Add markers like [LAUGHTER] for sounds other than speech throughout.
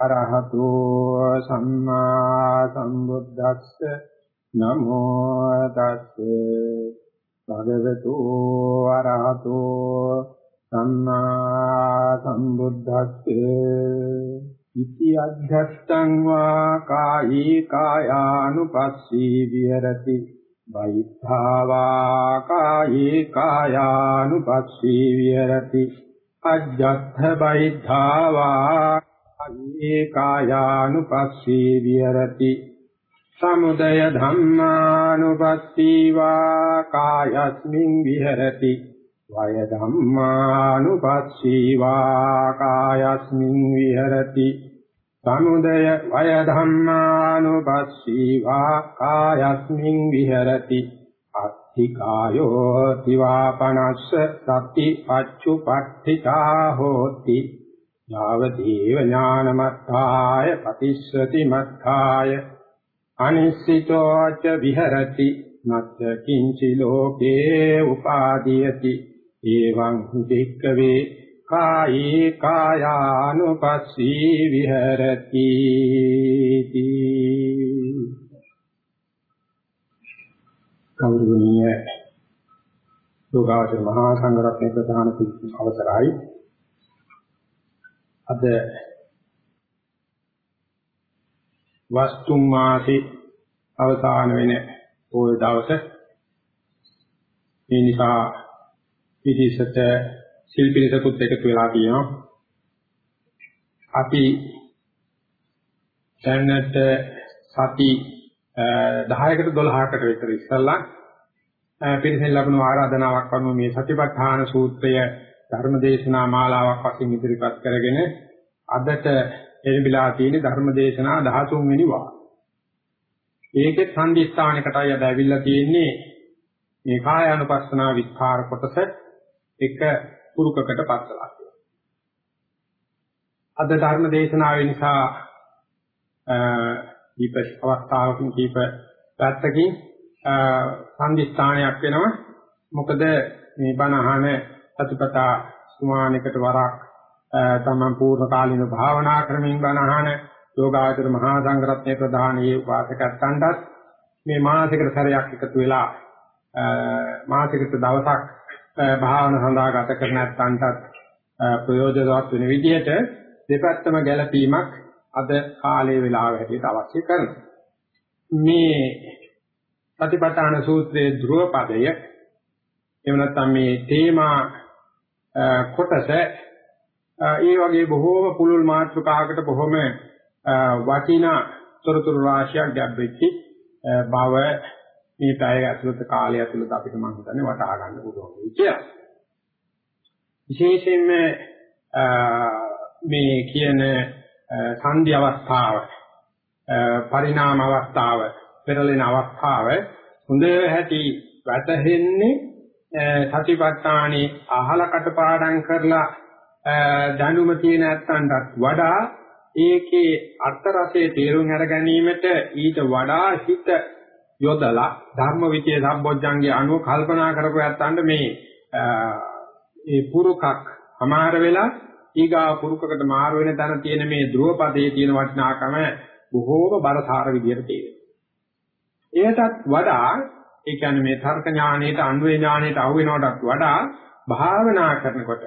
අරහතු සම්මා සම්බුද්දස්ස නමෝ තස්සේ. භගවතු අරහතු සම්මා සම්බුද්දස්සේ. ඉති අධ්‍යස්තං වා කායේ කායානුපස්සී විහෙරති. වෛද්ධාවා කායේ කායානුපස්සී විහෙරති. අජ්ජත්ථ වෛද්ධාවා කායේ කායානුපස්සී විහෙරති සමුදය ධම්මානුපස්සීවා කායස්මින් විහෙරති। වය ධම්මානුපස්සීවා කායස්මින් විහෙරති। සමුදය වය ධම්මානුපස්සීවා කායස්මින් විහෙරති। අත්ථිකායෝ තිවාපනස්ස සති පච්චුපට්ඨිතා හෝති යාව දේව ඥානමත්තාය පතිස්සති මත්තාය අනිස්සිතෝ ච විහෙරති නත්ත කිංචි ලෝකේ උපාදීයති. එවං වික්කවේ කායේ කායානුපස්සී විහෙරති. කෞරවණීය යෝගාචර මහා සංඝරත්නයේ ප්‍රධාන අවසරයි. අද වස්තුම් මාසේ අවසාන වෙන පොය දවස මේ නිසා පිටිසත සිල්පිරිසකුත් එකතු වෙලා තියෙනවා. අපි දැනට සති 10කට 12කට විතර ඉස්සල්ලා පිරිසෙන් ලැබුණු ආරාධනාවක් අනුව මේ සතිපට්ඨාන සූත්‍රය ධර්මදේශනා මාලාවක් වශයෙන් ඉදිරිපත් කරගෙන අදට එළඹිලා තියෙන ධර්මදේශනා 13 වෙනි වාර. ඒකේ සම්දිස්ථානයකටයි අද ඇවිල්ලා තියෙන්නේ මේ කායානුපස්සනා විස්කාර කොටස එක පුරුකකට පස්සලා තියෙනවා. අද ධර්ම දේශනාවේ නිසා දීප අවස්ථාවකින් දීප පැත්තකින් සම්දිස්ථානයක් වෙනවා. මොකද මේ බණ අහන සතිපතා සුමානකට වරක් තමන් පූර්ණ කාලින භාවනා ක්‍රමෙන් බණ අහන යෝගාචර මහා සංඝරත්නයේ ප්‍රධානී වාසකයන්ටත් මේ මාසිකට සැරයක් එකතු වෙලා මාසිකට දවසක් භාවන සඳහා ගත කරන නැත්නම්ටත් ප්‍රයෝජනවත් වෙන විදිහට දෙපැත්තම ගැළපීමක් අද කාලයේ වෙලාව හැටියට අවශ්‍ය කරනවා. මේ සතිපට්ඨාන සූත්‍රයේ ධ්‍රුව පදය එහෙම නැත්නම් මේ තේමා කොටස ඒ වගේ බොහෝම පුළුල් මාත්‍රකාවකට බොහොම වටිනා තොරතුරු රාශියක් ගැබ්වෙච්ච බව මේ පැය ඇතුළත කාලය ඇතුළත අපිට මම හිතන්නේ වටහා ගන්න පුළුවන් වෙයි කියලා. විශේෂයෙන්ම මේ කියන සංදි අවස්ථාව පරිණාම අවස්ථාව පෙරලෙන අවස්ථාව හොඳ හැටි වැටහෙන්නේ සතිපට්ඨානේ අහල කටපාඩම් කරලා දැනුම තියෙන නැත්තන්ටත් වඩා ඒකේ අර්ථ රසයේ තේරුම් අර ගැනීමට ඊට වඩා හිත යොදලා ධර්ම විචේ සම්බොජ්ජංගේ අනුව කල්පනා කරපු යත්තන්ට මේ ඒ පුරුකක් අමාර වෙලා ඊගා පුරුකකට මාරු වෙන තැන තියෙන මේ ධ්‍රුවපදයේ තියෙන වටිනාකම බොහෝම බරසාර විදියට තේරෙනවා. එයටත් වඩා ඒ කියන්නේ මේ තර්ක ඥාණයට අන්වේ ඥාණයට අහු වෙනවටත් වඩා භාවනා කරනකොට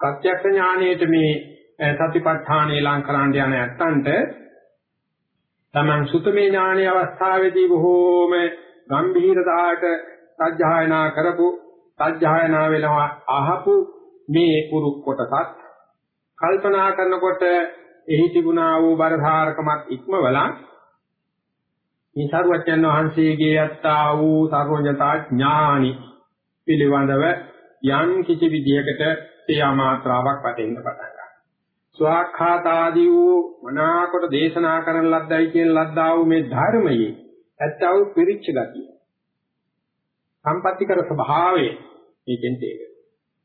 ප්‍රත්‍යක්ෂ ඥාණයට මේ සතිපට්ඨානේ ලං කරන්න යන ඇත්තන්ට තමන් සුතමේ ඥානයේ අවස්ථාවේදී බොහෝම ගම්භීරතාවට සත්‍යයනා කරපු සත්‍යයනා වෙනවා අහපු මේ කුරු කොටසත් කල්පනා කරනකොට එහි තිබුණා වූ බරධාරකමත් ඉක්මවලා මේ සරුවචන් වහන්සේගේ යත්තා වූ සර්වඥතා ඥානි පිළිවඳව යම් කිසි විදියකට ක්‍රියා මාත්‍රාවක් වටෙන්න පටන් ස්වාඛාතාදී වූ මනාකොට දේශනා කරන ලද්දයි කියන ලද්දා වූ මේ ධර්මයේ ඇත්තව පිරිච්ච ගතිය. සම්පත්‍තිකර ස්වභාවය මේකෙන් තේරෙනවා.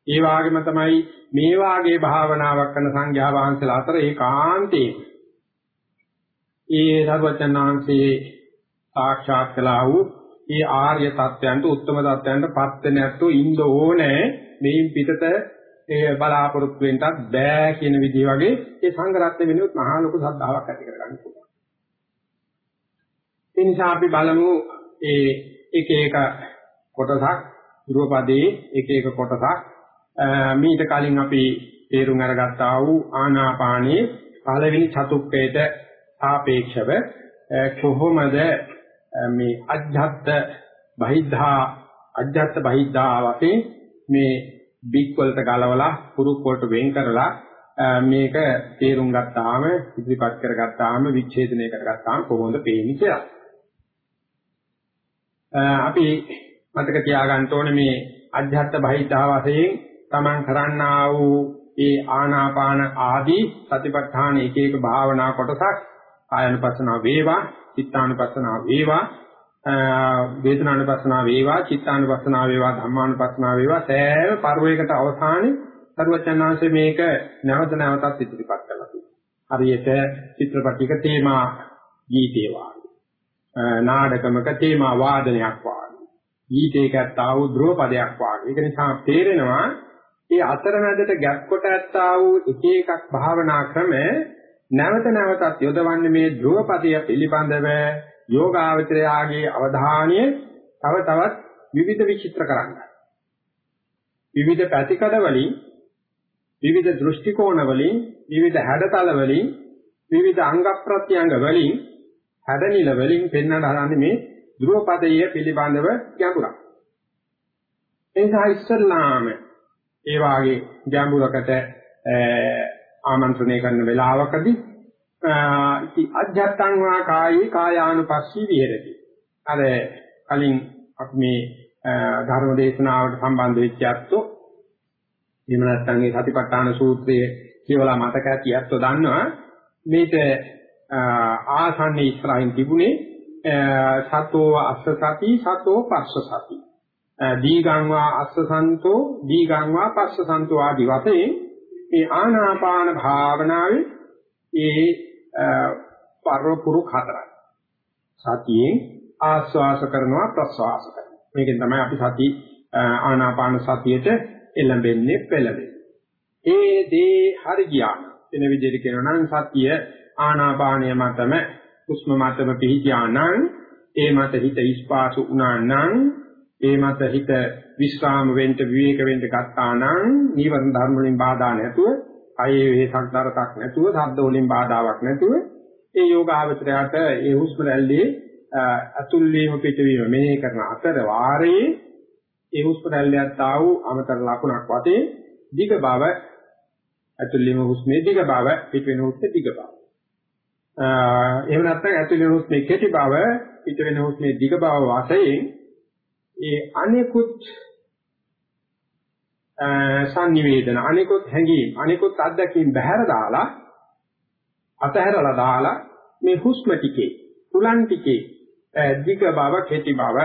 ඒ වගේම තමයි මේ වාගේ භාවනාවක් කරන සංඝයා වහන්සේලා අතර ඒකාන්තේ ඒ සර්වචනාංශයේ සාක්ෂාත් කළා වූ ඒ ආර්ය තත්ත්වයන්ට උත්තම තත්ත්වයන්ට පත් වෙන ඇත්තෝ ඉන්න ඕනේ මේන් පිටත ඒ බලාපොරොත්තු වෙන්නත් බෑ කියන විදිහ වගේ ඒ සංගරත්න වෙනුත් මහා ලොකු ශ්‍රද්ධාවක් ඇති කරගන්න පුළුවන්. ඒ නිසා අපි බලමු ඒ එක එක කොටසක් ධ්‍රුවපදයේ එක එක කොටසක් මීට කලින් අපි තේරුම් අරගත්තා වූ ආනාපානයේ පළවෙනි චතුක්කයට සාපේක්ෂව කොහොමද මේ අජ්ජත් බහිද්ධා අජ්ජත් බහිද්ධා වශයෙන් මේ බික් වලට ගලවලා පුරුක් වලට වෙන් කරලා මේක තේරුම් ගත්තාම ඉදිරිපත් කරගත්තාම විච්ඡේදනය කරගත්තාම කොහොමද පේන්නේ කියලා. අපි මතක තියාගන්න ඕනේ මේ අධ්‍යාත්ම බහිද්ධා වශයෙන් තමන් කරන්නා වූ ඒ ආනාපාන ආදී සතිපට්ඨාන එක එක භාවනා කොටසක් කායानुපස්සනාව වේවා චිත්තානුපස්සනාව වේවා වේදනානුපස්සනාව වේවා චිත්තානුපස්සනාව වේවා ධම්මානුපස්සනාව වේවා සෑම පරිවේකට අවසානයේ සරුවචනාංශ මේක නැවත නැවතත් ඉදිරිපත් කරලා තියෙනවා. හරියට චිත්‍රපටික තේමා ගීතේ වාගේ නාටකමක තේමා වාදනයක් වාගේ ගීතයකට ආ වූ ධ්‍රුව පදයක් වාගේ. ඒක නිසා තේරෙනවා ඒ අතරමැදට ගැප් කොට ඇත්තා වූ එක එකක් භාවනා ක්‍රම නැවත නැවතත් යොදවන්නේ මේ ධ්‍රුවපදය පිළිබඳව යෝගාවචරයාගේ අවධානය තව තවත් විවිධ විචිත්‍ර කරන්නයි. විවිධ පැතිකඩ වලින් විවිධ දෘෂ්ටි කෝණ වලින් විවිධ හැඩතල වලින් විවිධ අංග ප්‍රත්‍යංග වලින් හැඩනිල වලින් පෙන්වන්න හදන්නේ මේ ධ්‍රුවපදයේ පිළිබඳව ගැඹුරක්. එනිසා ඉස්සල්ලාම ඒ වාගේ ගැඹුරකට ආමන්ත්‍රණය කරන වෙලාවකදී ඉති අජත්තං වා කායේ කායානුපස්සී විහෙරති. අර කලින් අපි මේ ධර්ම දේශනාවට සම්බන්ධ වෙච්ච අත්ෝ එහෙම නැත්නම් මේ සතිපට්ඨාන සූත්‍රයේ කියවලා මතක ඇති අත්ෝ දන්නවා මේක ආසන්නේ ඉස්සරහින් තිබුණේ සතෝ අස්ස සති සතෝ පස්ස සති දීගං වා අස්සසන්තෝ දීගං වා පස්සසන්තෝ ආදි වශයෙන් මේ ආනාපාන භාවනාවේ ඒ පරපුරු හතරයි. සතියෙන් ආස්වාස කරනවා ප්‍රස්වාස කරනවා. මේකෙන් තමයි අපි සති ආනාපාන සතියට එළඹෙන්නේ පෙළඹෙන්නේ. ඒ දේ හරි ගියා. වෙන විදිහට කියනවා නම් සතිය ආනාපානය මතම හුස්ම මතම පිහිටියා නම් ඒ මත හිත ඉස්පාසු වුණා නම් ඒ මත හිත විස්රාම වෙන්න විවේක වෙන්න ගත්තා නම් නීවරණ ධර්ම වලින් බාධා නැතුව අයේ වේසක් දරතක් නැතුව ශබ්ද වලින් බාධාවක් නැතුව ඒ යෝගාවචරයට ඒ හුස්ම රැල්ලේ අතුල් වීම පිටවීම මෙහෙ කරන අතර වාරයේ ඒ හුස්ම රැල්ලට ආ වූ අමතර ලකුණක් වශයෙන් දිග බව අතුල් වීම හුස්මේ දිග බව පිට වෙන හුස්මේ දිග බව. එහෙම නැත්නම් අතුල් වීම හුස්මේ කෙටි බව පිට වෙන හුස්මේ දිග බව වශයෙන් ඒ අනිකුත් සංනිවේදන අනිකුත් හැඟීම් අනිකුත් අත්දැකීම් බහැර දාලා අතහැරලා දාලා මේ හුස්ම ටිකේ තුලන් ටිකේ දිග බව කෙටි බව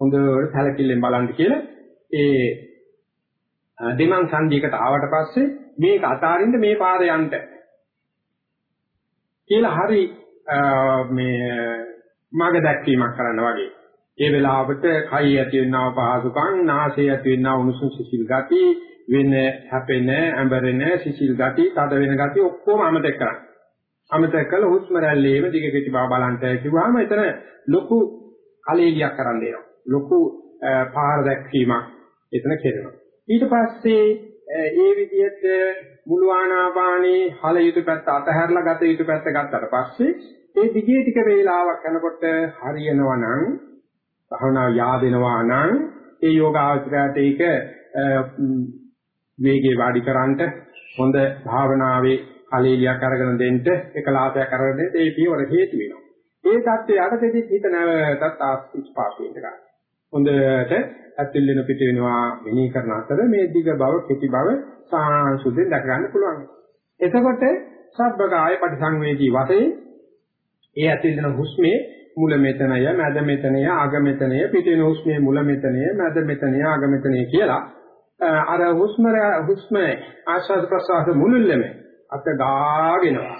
හොඳට සැලකිල්ලෙන් බලන්න කියලා ඒ දෙමන් සංදීකට ආවට පස්සේ මේක අතාරින්න මේ පාර යන්න කියලා හරි මේ මග දැක්වීමක් කරන්න වගේ. ඒ වෙලාවට කය ඇති වෙනව පහසුකම්, නාසය ඇති වෙනව උණුසුම් සිසිල් ගති, වෙන හැපෙන, ඇඹරෙන සිසිල් ගති, තද වෙන ගති ඔක්කොම අමතක කරන්න. අමතක කළ හුස්ම රැල්ලේම දිග කෙටි බව බලන්ට කිව්වම එතන ලොකු කලෙලියක් කරන් දෙනවා. ලොකු පාර දැක්වීමක් එතන කෙරෙනවා. ඊට පස්සේ ඒ විදිහට මුළු ආනාපානේ හල යුතු පැත්ත අතහැරලා ගත යුතු පැත්ත ගත්තට පස්සේ ඒ දිගේ ටික වේලාවක් යනකොට හරියනවා නම් භාවනාව yaadෙනවා නම් ඒ යෝගාචරයට ඒක වේගේ වාඩි කරන්ට හොඳ භාවනාවේ කලීලියක් අරගෙන දෙන්න එකලාසයක් අරගෙන දෙන්න ඒ පියවර හේතු වෙනවා. ඒ தත්ත්වයට දෙදි හිත නැවතත් ආස්පාස් වෙන්න ගන්න. හොඳට ඇතුල් වෙන පිට වෙනවා මෙනී කරන අතර මේ දිග බව කෙටි බව සාංශුද්ධෙන් දැක ගන්න පුළුවන්. එතකොට සබ්බකාය පරිසංවේදී වශයෙන් ඒ ඇතුල් වෙන හුස්මේ මුල මෙතනය, මැද මෙතනය, අග මෙතනය, පිටින හුස්මේ මුල මෙතනය, මැද මෙතනය, අග මෙතනය කියලා අර හුස්ම හුස්ම ආශ්වාස ප්‍රශ්වාස මුලෙල්ලම අත ගාගෙනවා.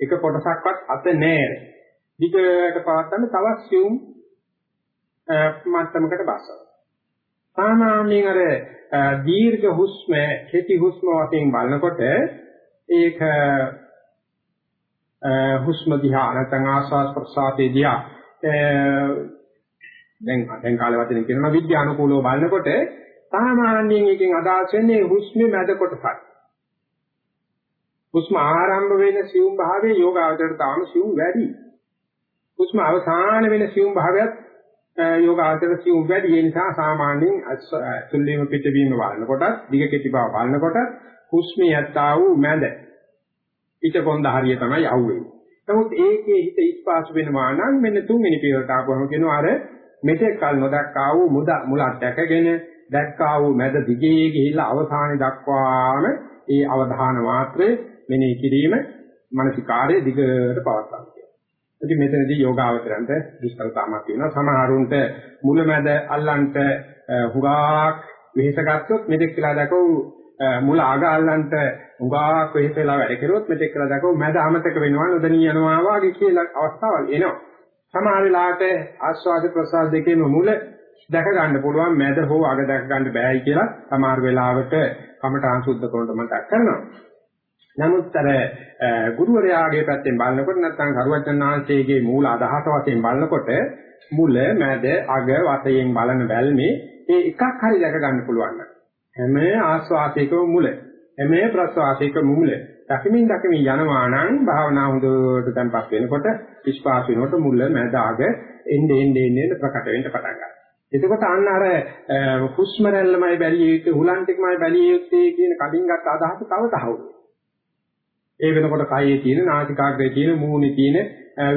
එක කොටසක්වත් අත නෑර. දිගට පවත්තන්න තවත් සියුම් මට්ටමකට බස්සනවා. සාමාන්‍යයෙන් අර දීර්ඝ හුස්ම, කෙටි හුස්ම වශයෙන් බලනකොට ඒක Eh, හුස්ම දිහා නැත්නම් ආස්වාස් ප්‍රසආතේ දිහා eh, දැන් දැන් කාලේ වශයෙන් කියනවා විද්‍යානුකූලව බලනකොට සාමාන්‍යයෙන් එකෙන් අදහස් වෙන්නේ හුස්මේ මැද කොටසයි. හුස්ම ආරම්භ වෙන සියුම් භාවයේ යෝගාවචරයට තාම සියුම් වැඩි. හුස්ම අවසාන වෙන සියුම් භාවයත් eh, යෝගාවචරයට සියුම් වැඩි. ඒ නිසා සාමාන්‍යයෙන් තුල්ලීම පිටවීම බලනකොට දිග කෙටි බව බලනකොට හුස්මේ යත්තා වූ මැද ඊට කොන්ද හරිය තමයි යවුවේ. නමුත් ඒකේ හිත ඉස්පාසු වෙනවා නම් මෙන්න තුන්වෙනි පියවරට ආපුවම කියනවා අර මෙතෙක් කල නොදක්කා වූ මුද මුලක් දැකගෙන දැක්කා වූ මැද දිගේ ගිහිල්ලා අවසානයේ දක්වාම ඒ අවධාන මාත්‍රේ මෙනෙහි කිරීම මානසිකාර්යයේ දිගට පවත්වා ගන්න. ඉතින් මෙතනදී යෝගාවචරන්ට දුෂ්කරතාවක් තියෙනවා. සමහරුන්ට මුලමැද අල්ලන්ට හුඟක් වෙහෙස ගත්තොත් මෙතෙක් කියලා දකෝ මුල ආග අල්ලන්ට හුඟක් වෙහෙස වෙලා වැඩ කරුවොත් මෙතෙක් කියලා දකෝ මැද අමතක වෙනවා නොදණී යනවා වගේ කියලා අවස්ථාවල් එනවා. සමහර වෙලාවට ආස්වාද ප්‍රසාද දෙකේම මුල දැක ගන්න පුළුවන් මැද හෝ අග දැක ගන්න බෑයි කියලා සමහර වෙලාවට කමඨාන් සුද්ධ කරනකොට මතක් කරනවා. නමුත් අර ගුරුවරයාගේ පැත්තෙන් බලනකොට නැත්නම් කරුවචනාංශයේගේ මූල අදහස වශයෙන් බලනකොට මුල මැද අග වශයෙන් බලන බැල්මේ ඒ එකක් හරි දැක ගන්න පුළුවන්. හැම ආස්වාදයකම මුල හැම ප්‍රස්වාදයකම මුල දකිමින් දකිමින් යනවා නම් භාවනා හොඳට tempත් වෙනකොට විශ්වාස වෙනකොට මුල මැද අග එන්නේ එන්නේ එන්නේ ප්‍රකට වෙන්න පටන් ගන්නවා. එතකොට අන්න අර හුස්ම රැල්ලමයි බැලිය යුත්තේ හුලන් ටිකමයි බැලිය යුත්තේ කියන කලින් ගත්ත අදහස තව තහවුරු. ඒ වෙනකොට කයේ තියෙන නාසිකාග්‍රේ තියෙන මූණේ තියෙන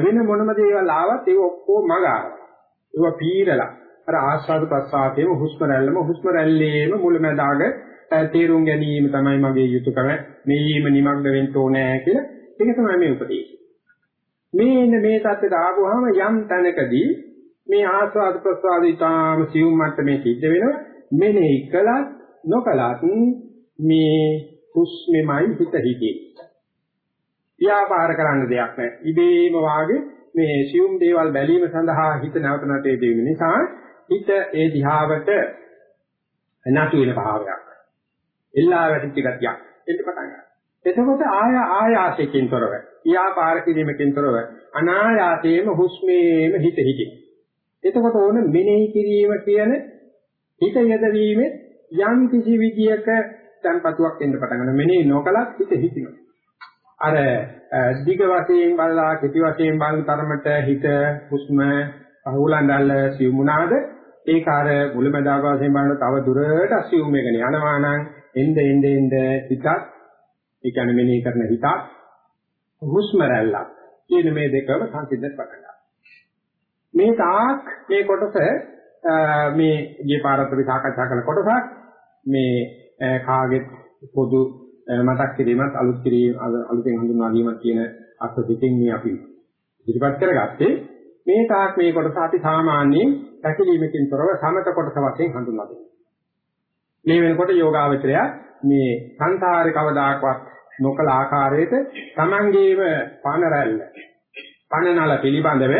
වෙන මොනම දේවල් ආවත් ඒක ඔක්කොම මගාර. ඒවා පීරලා අර ආස්වාද ප්‍රසආතේම හුස්ම රැල්ලම හුස්ම රැල්ලේම මුලමදාග තේරුම් ගැනීම තමයි මගේ යුතුයකම මේීම නිමග්න වෙන්න ඕනේ කියලා. ඒක තමයි මේ උපදේශය. මේ මේ தත්ත්වයට ආවම යම් තැනකදී මේ ආස්වාද ප්‍රසආද ඊටාම සියුම් මට්ටමේ සිද්ධ වෙනවා. මෙනෙහි කළත් නොකලත් මේ හුස්මෙමයි හිත හිතේ. ව්‍යාපාර කරන්න දෙයක් නැහැ ඉබේම වාගේ මේ සියුම් දේවල් බැලීම සඳහා හිත නැවත නැතේ දෙවීම නිසා හිත ඒ දිහාවට නැතු වෙන භාවයක් එල්ලා වැටිච්ච ගතියක් එන්න පටන් ගන්නවා එතකොට ආය ආයාසයෙන් තොරව ව්‍යාපාර කිරීමකින් තොරව අනායාසයෙන්ම හුස්මේම හිත හිතේ එතකොට ඕන මෙනෙහි කිරීම කියන හිත යදවීමේ යම් කිසි විදියක tempatuක් එන්න පටන් ගන්නවා. මෙනෙහි නොකලත් හිත හිතිනවා. අර දිග වශයෙන් බලලා කෙටි වශයෙන් බලන තරමට හිත හුස්ම අහුලන්ඩල් සිවුමුණාද ඒක අර මුලමදාග වශයෙන් බලන තව දුරට අසියුම් එකනේ යනවා නම් එnde ende ende හිතත් ඒ කියන්නේ මෙනෙහි කරන හිතත් හුස්ම රැල්ලක්. කියන මේ දෙකම සංසිද්ධ පටන් මේ තාක් මේ කොටස මේ ගිය පාරත් අපි සාකච්ඡා කළ කොටසක් මේ කාගෙත් පොදු මතක් කිරීමත් අලුත් කිරීම අලුතෙන් හඳුන්වා ගැනීම කියන අර්ථ දෙකෙන් මේ අපි ඉදිරිපත් කරගත්තේ. මේ තාක් මේ කොටස අපි සාමාන්‍යයෙන් පැකිලීමකින් තොරව සමත කොටස වශයෙන් හඳුන්වා දෙනවා. මේ වෙනකොට යෝගාවචරය මේ සංසාරේ කවදාකවත් නොකල ආකාරයට Tamangeම පන රැල්ල පනනල පිළිබඳව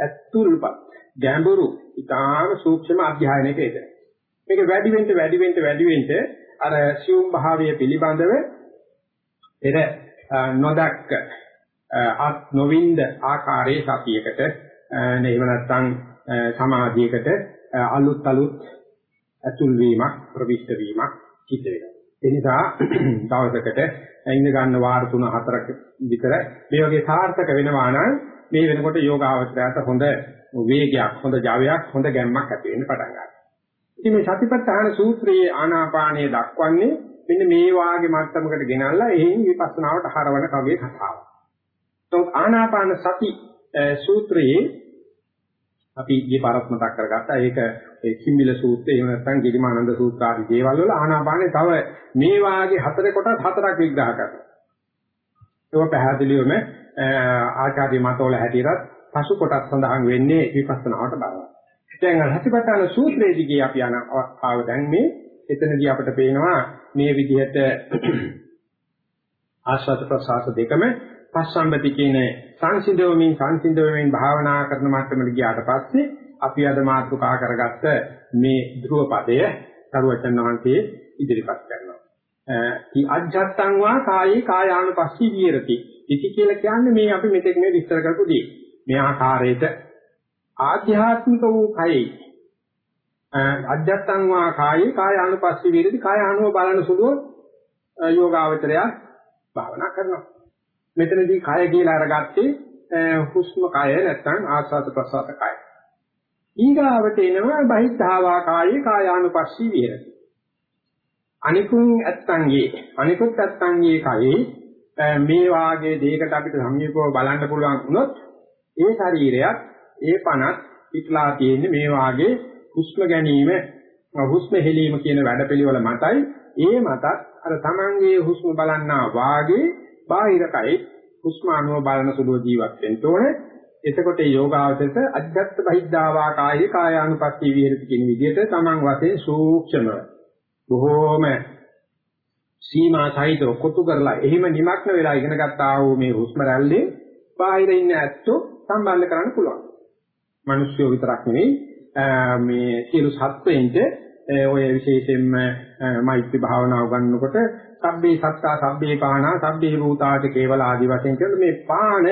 ඇතුල්පත් ගැඹුරු ඊටාම සූක්ෂම අධ්‍යයනයක එද මේක වැඩි වෙන්න වැඩි වෙන්න වැඩි වෙන්න අර සියුම් භාවය පිළිබඳව පෙර නොදක්ක අත් නොවින්ද ආකාරයේ සතියකට එහෙම නැත්නම් සමාධියකට අලුත් අලුත් ඇතුල් වීමක් ප්‍රවිෂ්ඨ වීමක් සිද්ධ වෙනවා. ඒ නිසා [CLEARS THROAT] දවසකට ඉඳ ගන්න වාර 3 4ක විතර මේ වගේ සාර්ථක වෙනවා නම් මේ වෙනකොට යෝගාවචරයට හොඳ වේගයක් හොඳ ජවයක් හොඳ ගැම්මක් ඇති වෙන්න පටන් ගන්නවා. ඉතින් මේ සතිපට්ඨාන සූත්‍රයේ ආනාපානය දක්වන්නේ මෙන්න මේ වාගේ මට්ටමකට ගෙනල්ලා එයින් විපස්සනාවට හරවන කගේ කතාවක්. તો ආනාපාන සති සූත්‍රයේ අපි ඊයේ පාරක් මතක් කරගත්තා. ඒක ඒ කිම්බිල සූත්‍රය එහෙම නැත්නම් ගිරිමානන්ද සූත්‍ර ආදී දේවල් වල ආනාපානේ තව මේ වාගේ හතර කොටස් හතරක් විග්‍රහ කරනවා. ඒක පැහැදිලිවම ආචාර්ය මතවල හැටියට පසු කොටස් සඳහන් වෙන්නේ විපස්සනාවට බලනවා. දැන් හතිපතන සූත්‍රයේදී අපි යන අවස්ථාව දැන් මේ එතනදී අපිට පේනවා මේ විදිහට ආස්වාද ප්‍රසආස දෙකම පස්සම්බති කියන සංසිඳවමින් සංසිඳවමින් භාවනා කරන මට්ටමට ගියාට පස්සේ අපි අද මාතෘකා කරගත්ත මේ ධ්‍රුව පදය සරුවචන් වහන්සේ ඉදිරිපත් කරනවා. කි අජ්ජත්තං වා කායේ කායානුපස්සී විහෙරති. ඉති කියලා කියන්නේ මේ අපි මෙතෙක් මේ විස්තර කරපු දේ. මේ ආකාරයට ආධ්‍යාත්මික වූ කයෙහි අජ්ජත්තං වා කායේ කායානුපස්සී විහෙරති කාය අනුව බලන සුළුව යෝගාවචරය භාවනා කරනවා. මෙතනදී කය කියලා අරගත්තේ හුස්ම කය නැත්නම් ආස්වාද ප්‍රසආත කය. ඊගාවට එනවා බහිද්ධාවා කායේ කායානුපස්සී විහෙරති. අනිකුන් ඇත්තන්ගේ අනිකුත් ඇත්තන්ගේ කයේ මේ වාගේ දෙයකට අපිට සමීපව බලන්න පුළුවන් වුණොත් ඒ ශරීරයක් ඒ පණත් පිටලා තියෙන්නේ මේ වාගේ හුස්ම ගැනීම හුස්ම හෙලීම කියන වැඩපිළිවෙල මතයි ඒ මතත් අර තමන්ගේ හුස්ම බලන්නා වාගේ බාහිර කයි හුස්ම අනුව බලන සුළු ජීවත් වෙන්න ඕනේ එතකොට මේ යෝගාවචරයට අධ්‍යාත්ම බහිද්ධාවා කායේ කායානුපස්සී විහෙරති කියන විදිහට තමන් වශයෙන් සූක්ෂමව බොහෝම සීමා සහිතව කොටු කරලා එහෙම නිමක්න වෙලා ඉගෙන ගත්තා වූ මේ හුස්ම රැල්ලේ බාහිර ඉන්න ඇත්තෝ සම්බන්ධ කරන්න පුළුවන්. මිනිස්සු විතරක් නෙවෙයි මේ සියලු සත්වයින්ට ඔය විශේෂයෙන්ම මෛත්‍රී භාවනාව ගන්නකොට සබ්බේ සත්තා සබ්බේ පාණා සබ්බේ භූතාට කේවල ආදි වශයෙන් කියන මේ පාණ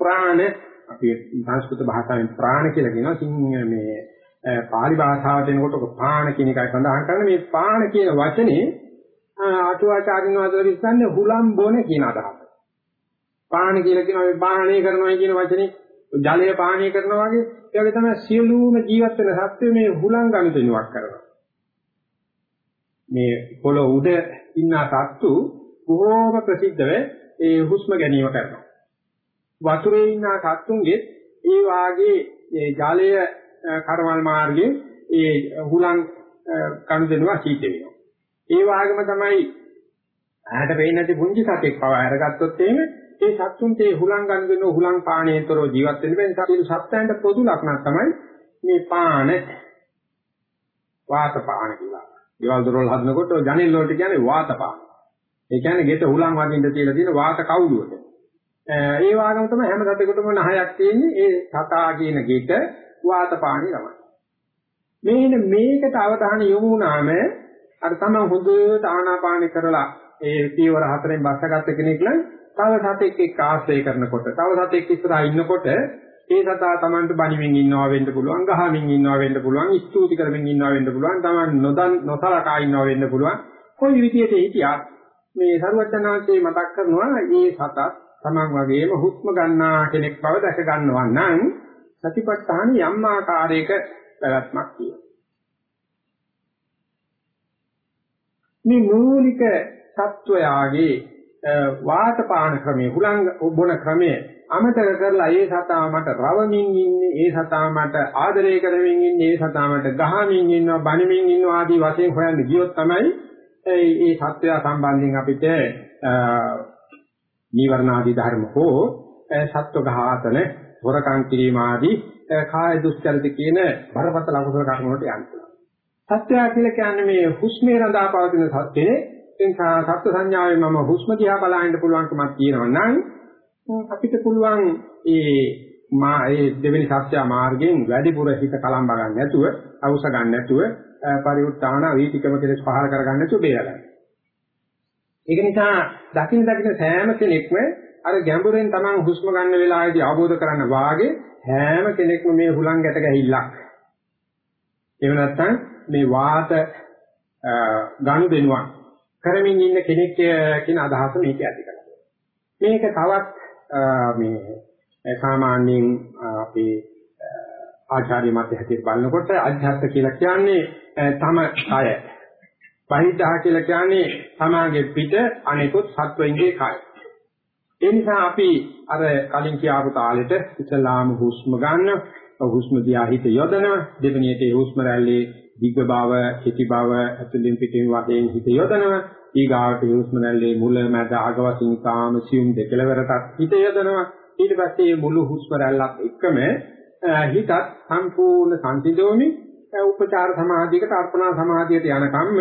ප්‍රාණ අපි සංස්කෘත භාෂාවෙන් ප්‍රාණ කියලා කියනවා සිංහ මේ පාලි භාෂාවට එනකොට පාණ කියන එකයි සඳහන් කරන්නේ මේ පාණ කියන වචනේ අටුවාචාරින් වහන්සේ විශ්වන්නේ හුලම් බොන කියන අදහස. පාණ කියලා කියනවා මේ පාණය කරනවා කියන වචනේ ජලය පානය කරනවා වගේ ඒ වගේ තමයි සියලුම ජීවත් වෙන සත්ත්වය මේ හුලං ගනුදෙනුවක් කරනවා. මේ පොළොව උඩ ඉන්න සත්තු බොහෝම ප්‍රසිද්ධව ඒ හුස්ම ගැනීම කරනවා. වතුරේ ඉන්න සත්තුන්ගේ ඒ වාගේ ඒ ජලය කරවල් මාර්ගයේ ඒ හුලං ගනුදෙනුව සිද්ධ වෙනවා. ඒ වගේම තමයි ඇහැට පේන්නේ නැති පුංචි සතෙක් පව අරගත්තොත් එහෙම ඒ සත්තුන්ට ඒ හුලං ගනුදෙනුව හුලං පාණේතරෝ ජීවත් වෙන්න බැහැ. ඒ සත්ත්වයන්ට පොදු ලක්ෂණ තමයි මේ පාණ වාත පාණ කියලා. දේවල් දොරවල් හදනකොට ජනෙල් වලට කියන්නේ වාත පාණ. ඒ කියන්නේ ගෙට හුලං වදින්න තියලා තියෙන වාත කවුළුවට. ඒ වගේම තමයි හැම සතෙකුටම නහයක් තියෙන්නේ ඒ සතා කියන ගෙට වාත පාණි තමයි. මේන මේකට අවධානය යොමු වුණාම අර තමයි හොඳට ආනාපානි කරලා ඒ පියවර හතරෙන් බස්සගත්ත කෙනෙක් නම් තව සතෙක් එක්ක ආශ්‍රය කරනකොට තව සතෙක් ඉස්සරහා ඉන්නකොට ඒ සතා Tamanට බණිමින් ඉන්නවා වෙන්න පුළුවන් ගහමින් ඉන්නවා වෙන්න පුළුවන් ස්තුති කරමින් ඉන්නවා වෙන්න පුළුවන් Taman නොදන් නොසලකා ඉන්නවා වෙන්න පුළුවන්. කොයි විදියට හිටියත් මේ සරුවචනාංශේ මතක් කරනවා මේ සතා Taman වගේම හුස්ම ගන්නා කෙනෙක් බව දැක ගන්නවා නම් සතිපට්ඨාන යම් ආකාරයක පැවැත්මක් තියෙනවා. මේ මූලික සත්වයාගේ වාතපාන ක්‍රමයේ හුලං බොන ක්‍රමයේ අමතක කරලා ඒ සතා මට රවමින් ඉන්නේ ඒ සතා මට ආදරය කරමින් ඉන්නේ ඒ සතා මට ගහමින් ඉන්නවා බනිමින් ඉන්නවා ආදී වශයෙන් හොයන්න ගියොත් තමයි ඒ ඒ සත්වයා සම්බන්ධයෙන් අපිට නීවරණ ආදී ධර්ම හෝ සත්ව ඝාතන හොරකම් කිරීම ආදී කාය දුස්චරිත කියන බරපතල අකුසල කර්ම වලට යන්නේ. සත්‍යය කියලා කියන්නේ මේ හුස්මේ රඳා පවතින සත්‍යනේ එනිසා සත්‍ය සංඥාවේ මම හුස්ම දිහා බලන්න පුළුවන්කමක් තියෙනවා නම් අපිට පුළුවන් ඒ මා ඒ දෙවෙනි සත්‍ය මාර්ගයෙන් වැඩිපුර හිත කලම්බ ගන්න නැතුව අවශ්‍ය ගන්න නැතුව පරිඋත්තාන වීතිකම කෙලස් පහල කර ගන්න නැතුව බේරගන්න. ඒක නිසා දකින්න දකින්න සෑම කෙනෙක්ම අර ගැඹුරෙන් Taman හුස්ම ගන්න වෙලාවේදී අවබෝධ කරන්න වාගේ හැම කෙනෙක්ම මේ හුලං ගැට ගැහිල්ලක්. එහෙම නැත්නම් මේ වාත ගනු දෙනුවක් කරමින් ඉන්න කෙනෙක් කියන අදහස මේක ඇති කරගන්නවා. මේක තවත් මේ සාමාන්‍යයෙන් අපේ ආචාර්ය මත හැටියට බලනකොට අධ්‍යාත්ම කියලා කියන්නේ තම කය. බහිද්ධා කියලා කියන්නේ තමාගේ පිට අනෙකුත් සත්වයින්ගේ කය. ඒ නිසා අපි අර කලින් කියාපු තාලෙට ඉස්ලාම හුස්ම ගන්න හුස්ම දිහා හිත යොදනවා දෙවෙනියට හුස්ම රැල්ලේ දිග්ග බව, කෙටි බව, ඇතුලින් පිටින් වශයෙන් හිත යොදනවා. ඊගාවට හුස්ම රැල්ලේ මුල මැද අග වශයෙන් කාම සියුම් දෙකලවරටත් හිත යොදනවා. ඊට පස්සේ මුළු හුස්ම රැල්ලක් එකම හිතත් සම්පූර්ණ සංසිඳෝමි උපචාර සමාධියකට අර්පණා සමාධියට යනකම්ම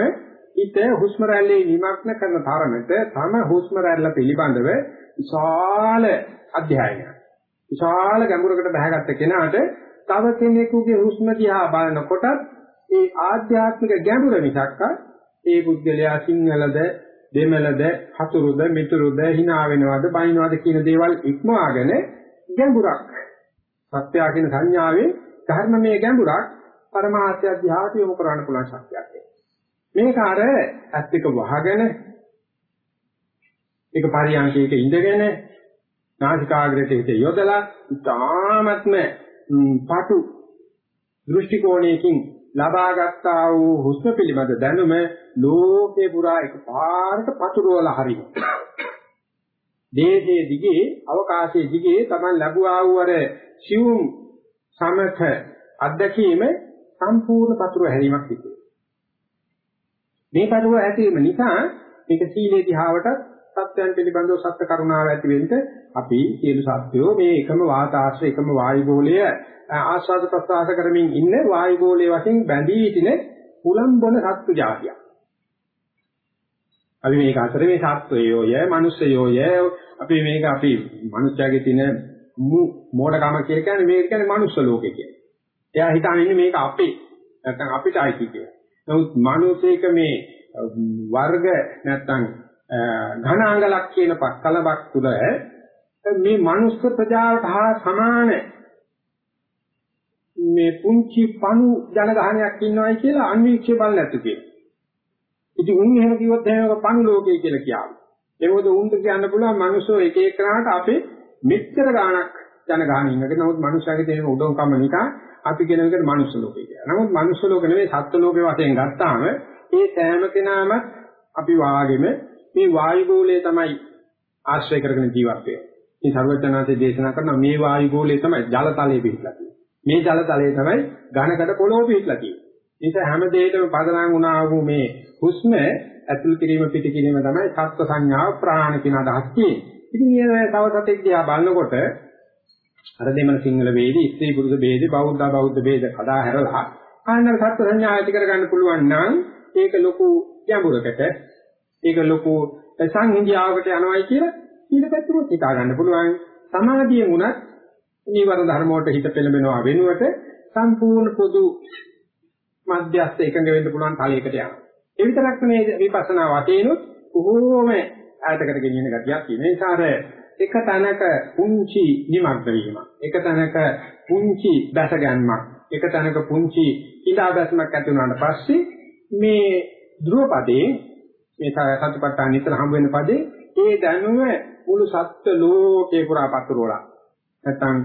හිත හුස්ම රැල්ලේ නිමග්න කරන තරමට තම හුස්ම රැල්ල පිළිබඳව විශාල අධ්‍යයනයක්. විශාල ගැඹුරකට බහගත්ත කෙනාට තව කෙනෙකුගේ හුස්ම දිහා බලනකොට ඒ ආධ්‍යාත්මික ගැඹුර මිසක්ක ඒ පුද්ගලයා සිංහලද දෙමළද හතුරුද මිතුරුද hina වෙනවද බයිනවද කියන දේවල් ඉක්මවාගෙන ගැඹුරක්. සත්‍යය කියන සංඥාවේ ධර්මමය ගැඹුරක් පරමාර්ථය ධ්‍යාත යොමු කරන්න පුළුවන් ශක්තියක් මේක අර ඇත්තික වහගෙන ඒක පරියන්කයක ඉඳගෙන නාසිකාග්‍රයට හිත යොදලා ඉතාමත්ම පාටු දෘෂ්ටි කෝණයකින් ලබාගත්තා වූ හුස්ම පිළිබඳ දැනුම ලෝකේ පුරා එකපාරට පතුරවලා හරින. දේහයේ දිගේ අවකාශයේ දිගේ තමයි ලැබුවා වූ අර සිවුම් සමථ අධ්‍යක්ීම සම්පූර්ණ පතුර හැරීමක් සිදු මේ පතුර ඇතිවීම නිසා මේක සීලේ දිහාවට සත්‍යයන් පිළිබඳව සත්‍ය කරුණාව ඇති වෙන්න අපි සියලු සත්‍යෝ මේ එකම වාතාශ්‍රය එකම වායු ගෝලය ආස්වාද ප්‍රසආස කරමින් ඉන්න වායු ගෝලයේ වශයෙන් බැඳී සිටින පුලම් බොන සත්තු జాතිය. අපි මේක අතරේ මේ සත්වයෝය, මිනිස්සයෝය අපි මේක අපි මිනිස්යාගේ තියෙන මෝඩකම කියලා කියන්නේ මේක කියන්නේ මනුස්ස ලෝකේ කියන්නේ. එයා හිතන්නේ මේක අපේ නැත්නම් අපිට අයිති කියලා. නමුත් මිනිසෙක මේ වර්ග නැත්නම් ඝනාංගලක් කියන පස්කලබක් තුල මේ මනුස්ස ප්‍රජාවට හා සමාන මේ පුංචි පණු ජනගහනයක් ඉන්නවයි කියලා අන්වීක්ෂය බලන්න නැතු කියන. ඉතින් උන් එහෙම කිව්වොත් එහෙම පණු ලෝකය කියලා කියනවා. ඒ මොකද උන්ට කියන්න පුළුවන් මනුස්සෝ එක එකනකට අපේ මෙච්චර ගාණක් ජනගහන ඉන්නක නමුත් මනුස්සයාගේ තියෙන උදව්කම නිසා අපි කියන එකට මනුස්ස ලෝකය කියනවා. නමුත් මනුස්ස ලෝක නෙවෙයි සත්ත්ව ලෝකේ වශයෙන් ගත්තාම ඒ සෑම කෙනාම අපි වාගෙම මේ වායු ගෝලය තමයි ආශ්‍රය කරගෙන ජීවත් වෙන්නේ. මේ සර්වඥාන්සේ දේශනා කරන මේ වායු ගෝලය තමයි ජලතලයේ පිහිටලා තියෙන්නේ. මේ ජලතලයේ තමයි ඝනකඩ පොළොව පිහිටලා තියෙන්නේ. නිසා හැම දෙයකම පදනම් වුණා වූ මේ හුස්ම ඇතුල් කිරීම පිට කිරීම තමයි සත්ව සංඥාව ප්‍රාණ කියන අදහස් තියෙන්නේ. ඉතින් මේ තව සතෙක් දිහා බලනකොට අර දෙමළ සිංහල වේදී ස්ත්‍රී පුරුෂ ભેදේ බෞද්ධ බෞද්ධ ભેද කඩා හැරලා ආනන්ද සත්ව සංඥා ඇති කරගන්න පුළුවන් නම් ඒක ලොකු ගැඹුරකට ඒක ලොකු සංහිඳියාවකට යනවායි කියලා ඊට පැත්තට හිතා ගන්න පුළුවන්. සමාධියෙන් උනත් නීවර ධර්ම වලට හිත පෙළඹෙනවා වෙනුවට සම්පූර්ණ පොදු මධ්‍යස්ථ එකඟ වෙන්න පුළුවන් තලයකට යනවා. ඒ විතරක් නෙවෙයි විපස්සනා වශයෙන්ුත් කොහොම ඈතකට ගෙනියන ගතියක් තියෙන නිසා අර එක තැනක පුංචි නිමග්න වීම එක තැනක පුංචි දැස ගැනීමක් එක තැනක පුංචි ඉඳා බැසමක් ඇති වුණාට පස්සේ මේ ධ්‍රුවපදේ මේ සතිපට්ඨාන නිතර හම් වෙන පදේ ඒ දැනුම මුළු සත්ත්ව ලෝකේ පුරා පතුරවලා නැත්තම්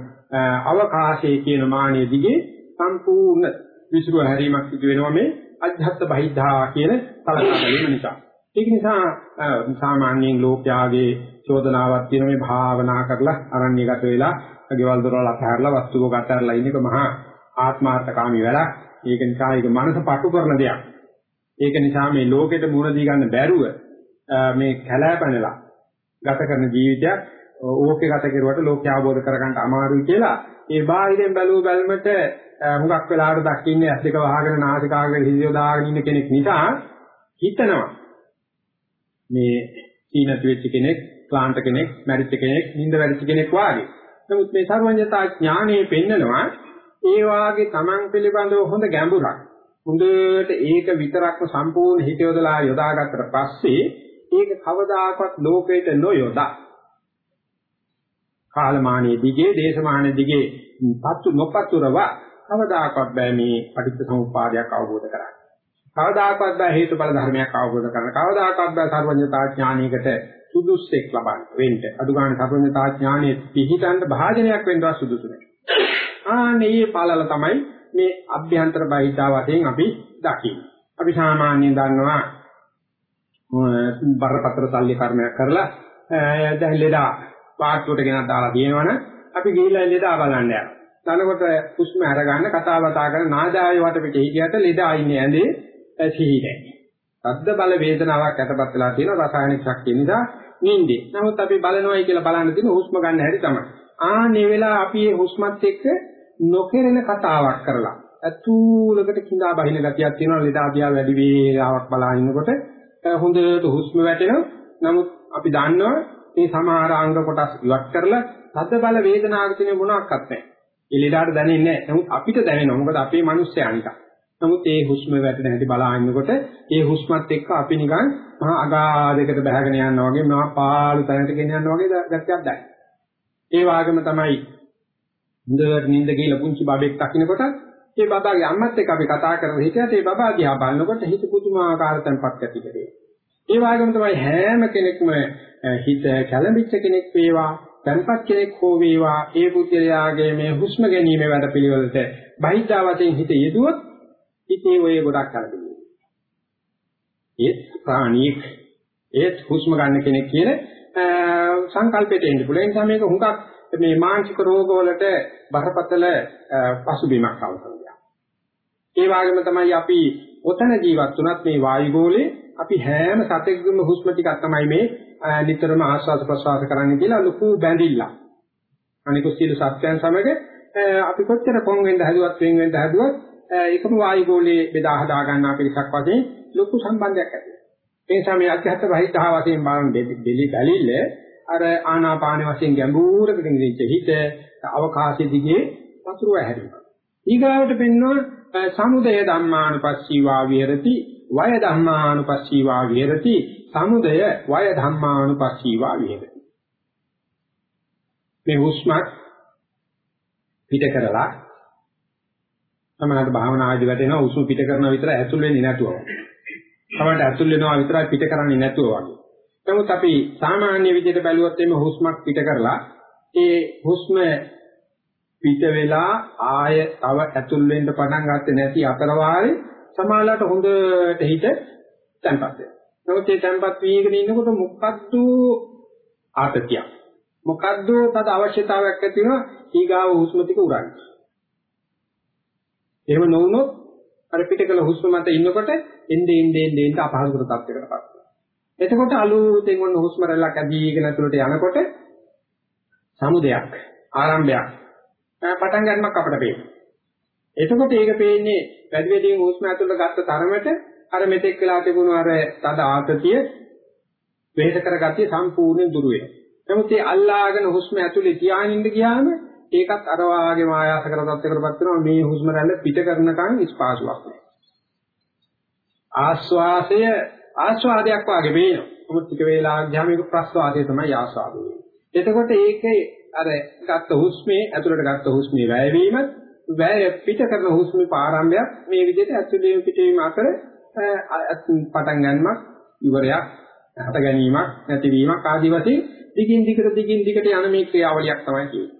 අවකාශයේ කියන මානිය දිගේ සම්පූර්ණ විසිරුව හැරීමක් සිදු වෙනවා මේ අධ්‍යාත්ම බහිද්ධා කියන කලකා බැලීම නිසා. ඒක නිසා සාමාන්‍යයෙන් ලෝකයාගේ චෝදනාවක් තියෙන මේ භාවනා කරලා අරණ්‍යගත වෙලා ගෙවල් දොරවල් අතහැරලා වස්තුව ගතහැරලා ඉන්නක මහා ආත්මාර්ථකාමී වැඩක්. ඒක නිසා ඒක මනස පටු කරන දෙයක්. ඒක නිසා මේ ලෝකෙට මුණ දී ගන්න බැරුව මේ කැලෑපැනලා ගත කරන ජීවිතයක් ඕකේ ගත කෙරුවට ලෝකය අවබෝධ කරගන්න අමාරුයි කියලා ඒ බාහිරෙන් බැලුව බැලමට හුඟක් වෙලාවට දකින්නේ ඇස් දෙක වහගෙන නාසිකාග්‍රේ හිසියෝ දාගෙන ඉන්න කෙනෙක් නිසා හිතනවා. මේ සීනතු වෙච්ච කෙනෙක් ක්ලාන්ත කෙනෙක් මැරිච්ච කෙනෙක් නිින්ද වැරිච්ච කෙනෙක් වාගේ. නමුත් මේ සර්වඥතා ඥානයේ පෙන්නනවා ඒ වාගේ Taman පිළිබඳව හොඳ ගැඹුරක්. හොඳට ඒක විතරක්ම සම්පූර්ණ හිත යොදලා යොදාගත්තට පස්සේ ඒක කවදාකවත් ලෝකයට නොයොදා කාලමානයේ දිගේ දේශමානයේ දිගේ පත්තු නොපත්තුරව කවදාකවත් බෑ මේ පටිච්ච සමුප්පාදයක් අවබෝධ කරගන්න. කවදාකවත් බෑ හේතුඵල ධර්මයක් අවබෝධ කරගන්න. කවදාකවත් බෑ සර්වඥතා ඥානයකට සුදුස්සෙක් ලබන්න වෙන්න. අදුගාණ සර්වඥතා ඥානයේ පිහිටන්න භාජනයක් වෙන්නවත් සුදුසු නැහැ. ආනේ පළල තමයි මේ අභ්‍යන්තර බහිද්ධා වශයෙන් අපි දකින්නේ. අපි සාමාන්‍යයෙන් දන්නවා බරපතල සල්ලි කර්මයක් කරලා දැන් ලෙඩා පාට්ටුවට ගෙනත් දාලා දිනවනම් අපි ගිහිල්ලා ලෙඩා බලන්න යනවා. තනකොට හුස්ම අරගන්න කතා බතා කරන නාදාය වට පිට හිටියට ලෙඩා ඉන්නේ ඇඳේ සිහි නැහැ. සද්ද බල වේදනාවක් යටපත් වෙලා තියෙන රසායනික ශක්තිය නිසා නිින්දේ. නමුත් අපි බලනවායි කියලා බලන්න තියෙන හුස්ම ගන්න හැටි තමයි. ආන්නේ වෙලා අපි මේ හුස්මත් එක්ක නොකෙරෙන කතාවක් කරලා අතුලකට කිඳා බහින ගතියක් තියෙනවා ලෙඩාදියා වැඩි වේලාවක් බලා ඉන්නකොට හොඳට හුස්ම වැටෙනවා නමුත් අපි දන්නවා මේ සමහර අංග කොටස් ඉවත් කරලා තද බල වේදනාවක තියෙන මොනක්වත් නැහැ එළිලාට දැනෙන්නේ නැහැ. නමුත් අපිට දැනෙනවා. මොකද අපේ මිනිස්සයානික. නමුත් ඒ හුස්ම වැටෙන හැටි බලහින්නකොට ඒ හුස්මත් එක්ක අපි නිකන් මහා අගාධයකට බහගෙන යනවා වගේ මහා පාළු තැනකට ගෙන යනවා වගේ ගැටයක් දැනෙනවා. ඒ වගේම තමයි හොඳට නිින්ද ගිහලා පුංචි බබෙක් දකින්නකොට ඒ බබාගේ අම්මත් එක්ක අපි කතා කරලා හිටියත් ඒ බබා දිහා බලනකොට හිත පුදුමාකාර තැන්පත් ඇති කරේ. ඒ වගේම තමයි හැම කෙනෙක්ම හිත කැළඹිච්ච කෙනෙක් වේවා තැන්පත් කෙනෙක් හෝ වේවා ඒ පුද්ගලයාගේ මේ හුස්ම ගැනීම වැඩපිළිවෙලට බහිද්ධා වශයෙන් හිත යෙදුවොත් හිතේ ඔය ගොඩක් කරදෙන්නේ. ඒත් ප්‍රාණීක් ඒත් හුස්ම ගන්න කෙනෙක් කියන සංකල්පයට එන්න පුළුවන්. ඒ නිසා මේක හුඟක් මේ මානසික රෝගවලට බරපතල පසුබිමක් අවසන්දියා. ඒ වගේම තමයි අපි ඔතන ජීවත් වුණත් මේ වායුගෝලේ අපි හැම සතෙකුගේම හුස්ම ටිකක් තමයි මේ නිතරම ආස්වාද ප්‍රසවාස කරන්න කියලා ලොකු බැඳිල්ලක්. අනිකුත් සියලු සත්‍යයන් සමග අපි කොච්චර කොන් වෙන්න හැදුවත් වෙන් වෙන්න හැදුවත් ඒකම වායුගෝලයේ බෙදා හදා ගන්නා පිරිසක් වශයෙන් ලොකු සම්බන්ධයක් ඇති වෙනවා. ඒ නිසා මේ අධ්‍යාත්ම බහිද්ධා වශයෙන් බලන දෙලි බැලිල්ල අර ආනාපාන වශයෙන් ගැඹුරකට ගිහිච්ච හිත අවකාශයේ දිගේ වතුර හැරෙනවා. ඊගාවට පෙන්වන සමුදය ධම්මානුපස්සීවා විහෙරති වය ධම්මානුපස්සීවා විහෙරති සමුදය වය ධම්මානුපස්සීවා විහෙරති. මේ හුස්මත් පිට කරලා සමහරවිට භාවනා ආදි වැටෙනවා උසු පිට කරනවා විතර ඇතුල් වෙන්නේ නැතුව. සමහරවිට ඇතුල් වෙනවා විතරයි පිට කරන්නේ නැතුව වගේ. නමුත් අපි සාමාන්‍ය විදිහට බැලුවොත් එimhe හුස්මක් පිට කරලා ඒ හුස්ම පිට වෙලා ආය තව ඇතුල් වෙන්න පටන් ගත්තේ නැති අතර වාරේ සමාලලට හොඳට හිත තැම්පත් වෙනවා. නමුත් මේ තැම්පත් වීගෙන ඉන්නකොට මොකද්ද ආතතිය. මොකද්ද තද අවශ්‍යතාවයක් ඇති වෙනවා ඊගාව හුස්ම ටික උරන්නේ. එහෙම නොවුනොත් අර පිටකල හුස්ම මත ඉන්නකොට එන්නේ එන්නේ එන්නේ අපහසුකර තත්යකටපත් වෙනවා. එතකොට අලුතෙන් ඔන්න හුස්ම රැල්ලක් ඇදීගෙන ඇතුළට යනකොට සමුදයක් ආරම්භයක් පටන් ගන්නක් අපිට පේනවා. එතකොට ඒක පේන්නේ වැඩි වැඩියෙන් හුස්ම ඇතුළට ගත්ත තරමට අර මෙතෙක් වෙලා තිබුණු අර තද ආතතිය වේද කරගatiය සම්පූර්ණයෙන් දුර වෙනවා. නමුත් මේ අල්ලාගෙන හුස්ම ඇතුලේ තියාගෙන ඉඳ ගියාම ඒකත් අර වාගේම ආයාස කර තත්ත්වයකටපත් වෙනවා මේ හුස්ම රැල්ල පිට කරනකන් ස්පාසුවක් නැහැ. ආස්වාසය ආස්වාදයක් වාගේ පේනවා. මොකද ටික වේලාවක් ගියාම ඒක ප්‍රස්වාදය තමයි ආස්වාදය. එතකොට ඒකේ අර ගත්ත හුස්මේ ඇතුළට ගත්ත හුස්මේ වැයවීම වැය පිට කරන හුස්මේ ආරම්භයක් මේ විදිහට ඇතුළේ පිටවීම අතර පටන් ගන්නමක් ඉවරයක් හට ගැනීමක් නැතිවීමක් ආදී වශයෙන් දිගින් දිගට දිගින් දිගට යන මේ ක්‍රියාවලියක් තමයි කියන්නේ.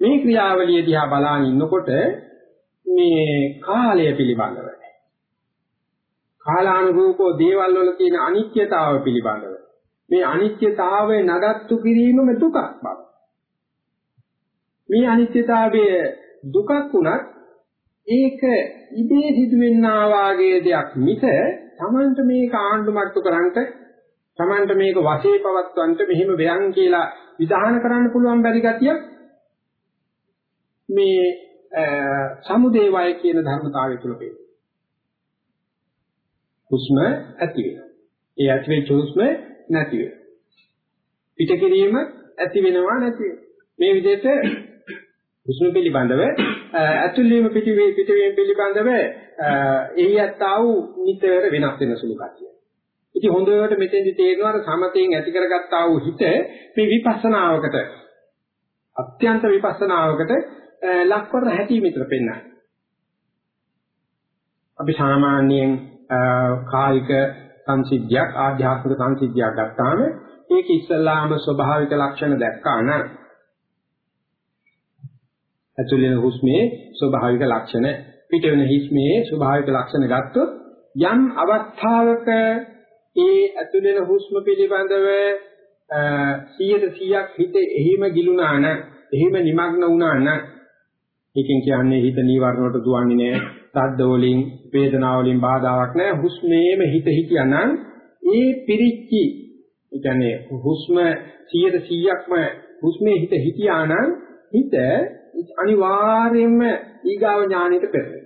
මේ ක්‍රියාවලිය දිහා බලාගෙන ඉන්නකොට මේ කාලය පිළිබඳව කාලානුරූපෝ දේවල් වල තියෙන අනිත්‍යතාව පිළිබඳව මේ අනිත්‍යතාවය නඩත්තු කිරීමම දුකක් බව. මේ අනිත්‍යතාවයේ දුකක් උනත් ඒක ඉබේ සිදුවෙන්නා වාගේ දෙයක් මිස Tamanට මේක ආණ්ඩුමට්ටු කරන්නට Tamanට මේක වශයේ පවත්වන්නට මෙහිම වෙයන් කියලා විධාන කරන්න පුළුවන් බැරි ගතියක් මේ සමුදේ වය කියන ධර්මතාවය තුල පේනවා. හුස්ම ඇති වෙනවා. ඒ ඇති වෙච්ච හුස්ම නැති වෙනවා. පිට කිරීම ඇති වෙනවා නැති වෙනවා. මේ විදිහට හුස්ම පිළිබඳව ඇතුළේම පිටවීම පිටවීම පිළිබඳව එහි යත්තා වූ නිතර වෙනස් වෙන සුළු කතිය. ඉතින් හොඳට මෙතෙන්දි තේරෙනවා අර සමතෙන් ඇති කරගත්තා වූ හිත මේ විපස්සනාවකට අත්‍යන්ත විපස්සනාවකට ලක්වර හැටි මෙතන පෙන්නයි. අපි සාමාන්‍යයෙන් කායික සංසිද්ධියක් ආධ්‍යාත්මික සංසිද්ධියක් ගත්තාම ඒක ඉස්සල්ලාම ස්වභාවික ලක්ෂණ දැක්කා නම් ඇතුළේ හුස්මේ ස්වභාවික ලක්ෂණ පිටවෙන හුස්මේ ස්වභාවික ලක්ෂණ ගත්තොත් යම් අවස්ථාවක ඒ ඇතුළේ හුස්ම පිළිබඳව 100%ක් හිත එහිම ගිලුණා නම් එහිම নিমগ্ন වුණා නම් ඒකෙන් කියන්නේ හිත නීවරණ වලට දුවන්නේ නැහැ සද්ද වලින් වේදනාව වලින් බාධාවක් නැහැ. හුස්මේම හිත හිටියානම් ඒ පිරිච්චි ඒ කියන්නේ හුස්ම 100%ක්ම හුස්මේ හිත හිටියානම් හිත අනිවාර්යයෙන්ම ඊගාව ඥානෙට පෙරේ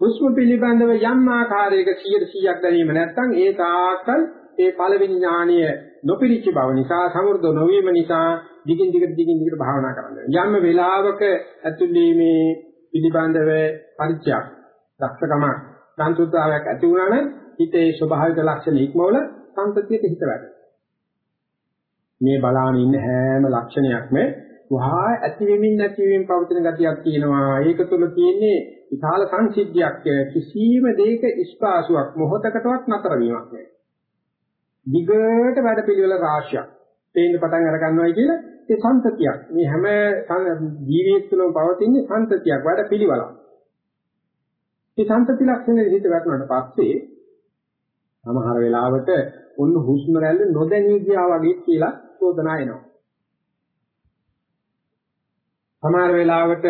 හුස්ම පිළිබඳව යම් ආකාරයක 100%ක් දැනීම නැත්නම් ඒ තාකල් ඒ පළවෙනි ඥානීය නොපිරිච්ච බව නිසා සමෘද්ධ නොවීම නිසා දිගින් දිගට දිගින් දිගට භාවනා කරන්න. යම් වෙලාවක ඇතුළේ මේ පිළිබඳව පරිචයක්, දක්ෂකම, සාන්තුතාවයක් ඇති වුණා නම් හිතේ ස්වභාවික ලක්ෂණ ඉක්මවල සංතතියට හිත වැඩ. මේ බලාන ඉන්න හැම ලක්ෂණයක්ම වහා ඇති වෙමින් නැති වෙමින් පවතින ගතියක් තියෙනවා. ඒක තුළ තියෙන්නේ විශාල සංසිද්ධියක් කිසියම් දෙයක ස්පාසුවක් මොහොතකටවත් නතර වීමක් නෑ. දිගට වැඩ පිළිවෙල රාශියක් තේින්න පටන් අර ගන්නවයි කියලා ඒ සංතතියක්. මේ හැම ජීවිතය තුළම පවතින සංතතියක් වැඩ පිළිවෙලක්. මේ සංතති ලක්ෂණය හිත වැටුණාට පස්සේ සමහර වෙලාවට ඔන්න හුස්ම රැල්ල නොදැනී ගියා වගේ කියලා චෝදනා එනවා. සමහර වෙලාවට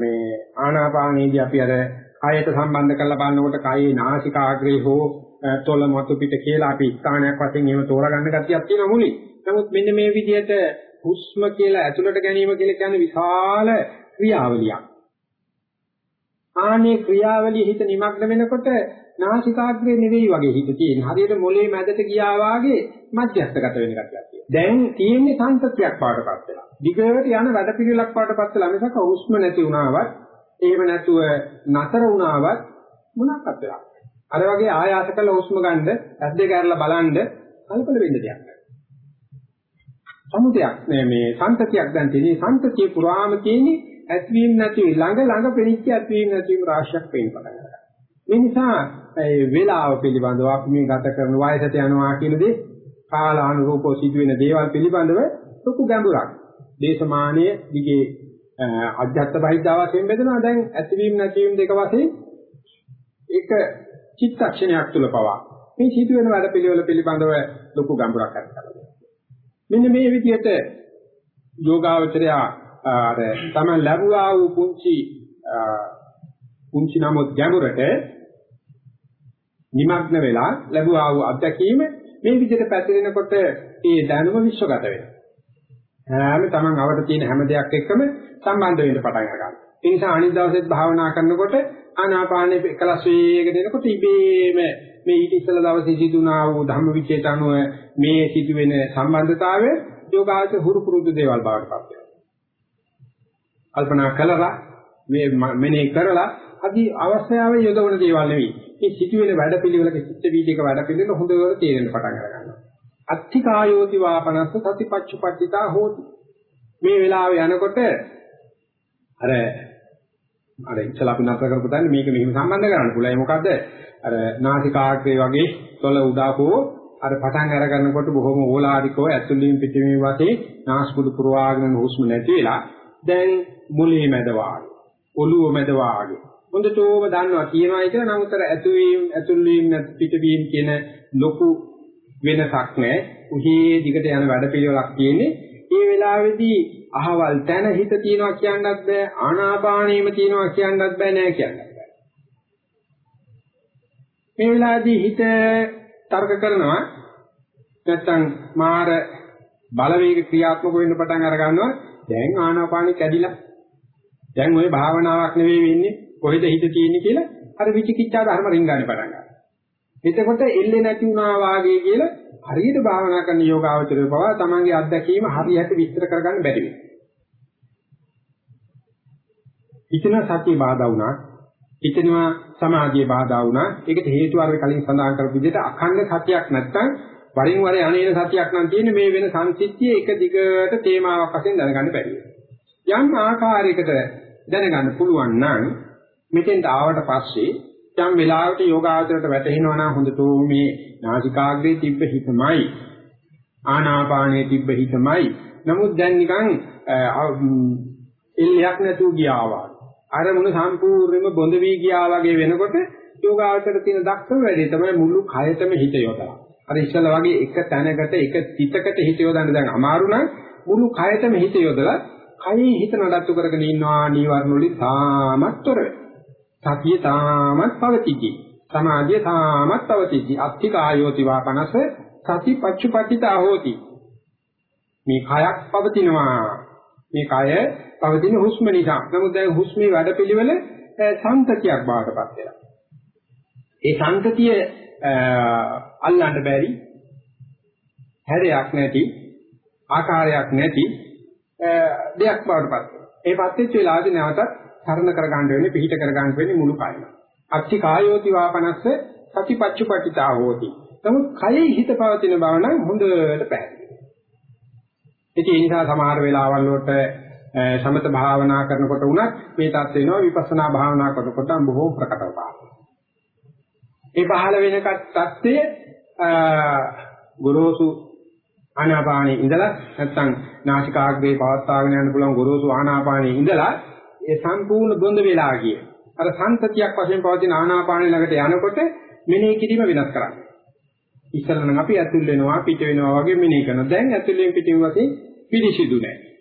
මේ ආනාපානයේදී අපි අර කයට සම්බන්ධ කරලා බලනකොට කයේ නාසිකාග්‍රේ හෝ තොල මතු පිට කියලා අපි ස්ථානයක් වශයෙන් එහෙම තෝරගන්න ගැතියක් තියෙනවා මුලින්. නමුත් මෙන්න මේ විදිහට හුස්ම කියලා ඇතුළට ගැනීම කියලා කියන්නේ විශාල ක්‍රියාවලියක්. ආනේ ක්‍රියාවලිය හිත නිමග්න වෙනකොට නාසිකාග්‍රේ නෙවෙයි වගේ හිත තියෙන. හරියට මොලේ මැදට ගියා වාගේ මධ්‍යස්ථගත වෙන ගතියක් තියෙනවා. දැන් තියෙන්නේ සංතතියක් පාඩපත් වෙලා. දිගට යන වැඩ පිළිලක් පාඩපත් වෙලා මිසක හුස්ම නැති වුණාවත් එහෙම නැතුව නතර වුණාවත් මොනක්වත් වෙලා. අර වගේ ආයාස කළ හුස්ම ගන්න ඇස් දෙක අරලා බලන්න කලබල වෙන්න දෙයක් නැහැ. සමුදයක් මේ සංතතියක් දැන් තියෙන්නේ සංතතිය පුරාම තියෙන්නේ ඇත්වීම නැති ළඟ ළඟ පෙනිච්ච ඇත්වීම නැතිවීම රාශියක් වෙන්න පටන් ගන්නවා. මේ නිසා ඒ වේලාව පිළිබඳව අපි මේ ගත කරන වයසට යනවා කියන දේ කාලානුරූපව සිදුවෙන දේවල් පිළිබඳව ලොකු ගැඹුරක්. දේශමානීය දිගේ අධ්‍යාත්ම බහිද්ධා වශයෙන් බෙදෙනවා දැන් ඇතිවීම නැතිවීම දෙක වශයෙන් එක චිත්තක්ෂණයක් තුල පවා මේ සිදුවෙන වැඩ පිළිවෙල පිළිබඳව ලොකු ගැඹුරක් ඇතිවෙනවා. මෙන්න මේ විදිහට යෝගාවචරය අර තමයි ලැබුවා වූ පුංචි පුංචි නමුත් ගැඹුරට නිමග්න වෙලා ලැබුවා වූ අත්දැකීම මේ විදිහට පැතිරෙනකොට ඒ දැනුම විශ්වගත වෙනවා. හැම තමන් අවට තියෙන හැම දෙයක් එක්කම සම්බන්ධ වෙන්න පටන් ගන්නවා. ඒ නිසා අනිත් දවසෙත් භාවනා කරනකොට ආනාපානෙ එකලස් වේගෙන එනකොට ඉබේම මේ ඊට ඉස්සෙල්ලා දවසේ සිදුනා වූ ධම්මවිචේත අනුව මේ සිදුවෙන සම්බන්ධතාවය යෝගාචර හුරු පුරුදු දේවල් බවට පත් වෙනවා. කල්පනා කළා මේ මෙනේ කරලා අදි අවශ්‍යාව යොදවන දේවල් නෙවෙයි. මේ සිටින වැඩපිළිවෙලක චිත්ත වීදික වැඩපිළිවෙල හොඳට තේරෙන්න පටන් ගන්නවා. අත්තිකායෝති වාපනස්ස සතිපච්චුපට්ඨිතා හෝති. මේ වෙලාවේ යනකොට අර අර ඉස්සලා අපි නතර කරපු තැන මේක මෙහිම සම්බන්ධ කරන්න පුළුවන්. ඒ මොකද අර නාසිකාග්‍රේ වගේ තොල උඩාකෝ අර පටන් අර ගන්නකොට බොහොම ඕලාරිකව ඇතුළින් පිටින් වශයෙන් නාස්පුඩු පුරවාගෙන හුස්ම නැති වෙලා දැන් මුලේ මැද වාගේ ඔළුව මැද වාගේ හොඳටම දන්නවා කියනවායි කියලා නමුත් අර ඇතුවීම ඇතුල් වීම පිටවීම කියන ලොකු වෙනසක් නැහැ. උහි දිගට යන වැඩපිළිවෙලක් තියෙන්නේ. ඒ වෙලාවේදී අහවල් තැන හිත තියනවා කියන්නත් බෑ ආනාපානෙම තියනවා කියන්නත් බෑ නෑ කියන්නත් බෑ. මේ වෙලාවේදී හිත තර්ක කරනවා නැත්තම් මාර බලවේග ක්‍රියාත්මක වෙන්න පටන් අර ගන්නවා දැන් ආනාපානෙ කැඩිලා දැන් ওই භාවනාවක් නෙවෙයි වෙන්නේ කොහෙද හිත තියෙන්නේ කියලා අර විචිකිච්ඡා ධර්ම රින්ගානේ පටන් ගන්නවා. එතකොට එල්ලේ නැති වුණා වාගේ කියලා හරියට භාවනා කරන යෝගාවචරය පවා තමන්ගේ අත්දැකීම හරියට විස්තර කරගන්න බැරි වෙනවා. හිතන සතිය බාධා වුණා, හිතනවා සමාධිය බාධා වුණා. ඒකට හේතු අර කලින් සඳහන් කරපු විදිහට අඛණ්ඩ සතියක් නැත්තම් වරින් වර අනේන සතියක් නම් තියෙන්නේ මේ වෙන සංසිද්ධිය එක දිගට තේමාවක් වශයෙන් දැනගන්න බැරි වෙනවා. යම් ආකාරයකට දැනගන්න පුළුවන් නම් මෙතෙන්ට ආවට පස්සේ යම් වෙලාවකට යෝගාචරයට වැටෙනවා නම් හොඳටම මේ නාසිකාග්‍රේ තිබ්බ හිතමයි ආනාපානයේ තිබ්බ හිතමයි නමුත් දැන් නිකන් එල්ලයක් නැතුව ගියා වගේ අරමුණ සම්පූර්ණයෙන්ම බොඳ වී ගියා වගේ වෙනකොට යෝගාචරයට තියෙන දක්ෂම වැඩේ තමයි මුළු කයතම හිත යොදලා අර ඉස්සලා වගේ එක තැනකට එක තිතකට හිත යොදන්න දැන් අමාරු නම් මුළු කයතම හිත යොදලා කයේ හිත නඩත්තු කරගෙන ඉන්නවා නීවරණ වලින් තාමත් තොර වෙනවා සතිය තාමත් පවතිති. සමාධිය තාමත් පවතිති. අත්ති කායෝති වාපනස සති පච්චුපට්ඨිතා හෝති. මේ කයක් පවතිනවා. මේ කය පවතින හුස්ම නිසා. නමුත් දැන් හුස්මේ වැඩපිළිවෙල සංතතියක් බාටපත් වෙනවා. ඒ සංතතිය අල්ලන්න බැරි හැරයක් නැති ආකාරයක් නැති දෙයක් බවට පත් වෙනවා. ඒ පත් වෙච්ච වෙලාවදී නැවතත් සරණ කර ගන්න වෙන්නේ පිහිට කර ගන්න වෙන්නේ මුළු කයම. අත්ති කායෝති වාපනස්ස සතිපච්චුපටිතා හෝති. නමුත් කයෙහි හිත පවතින බව නම් හොඳට පැහැදිලි. ඒ නිසා සමහර වෙලාවල් වලට සමත භාවනා කරනකොට උනත් මේ තත් වෙනවා විපස්සනා භාවනා කරනකොට බොහෝ ප්‍රකටව පානවා. ඒ පහළ වෙනකත් தත්ත්වය ගොරෝසු ආනාපානයේ ඉඳලා නැත්නම් නාසිකාග්‍රේ පවත්වාගෙන යන්න පුළුවන් ගොරෝසු ආනාපානයේ ඉඳලා ඒ සම්පූර්ණ බොඳ වෙලා ගිය. අර සංතතියක් වශයෙන් පවතින ආනාපානයේ ළඟට යනකොට මෙනෙහි කිරීම වෙනස් කරන්නේ. ඉස්සෙල්ලා නම් අපි ඇතුල් වෙනවා පිට වෙනවා වගේ මෙනෙහි කරනවා. දැන් ඇතුලෙන් පිටින් වශයෙන් පිළිසිදු නැහැ.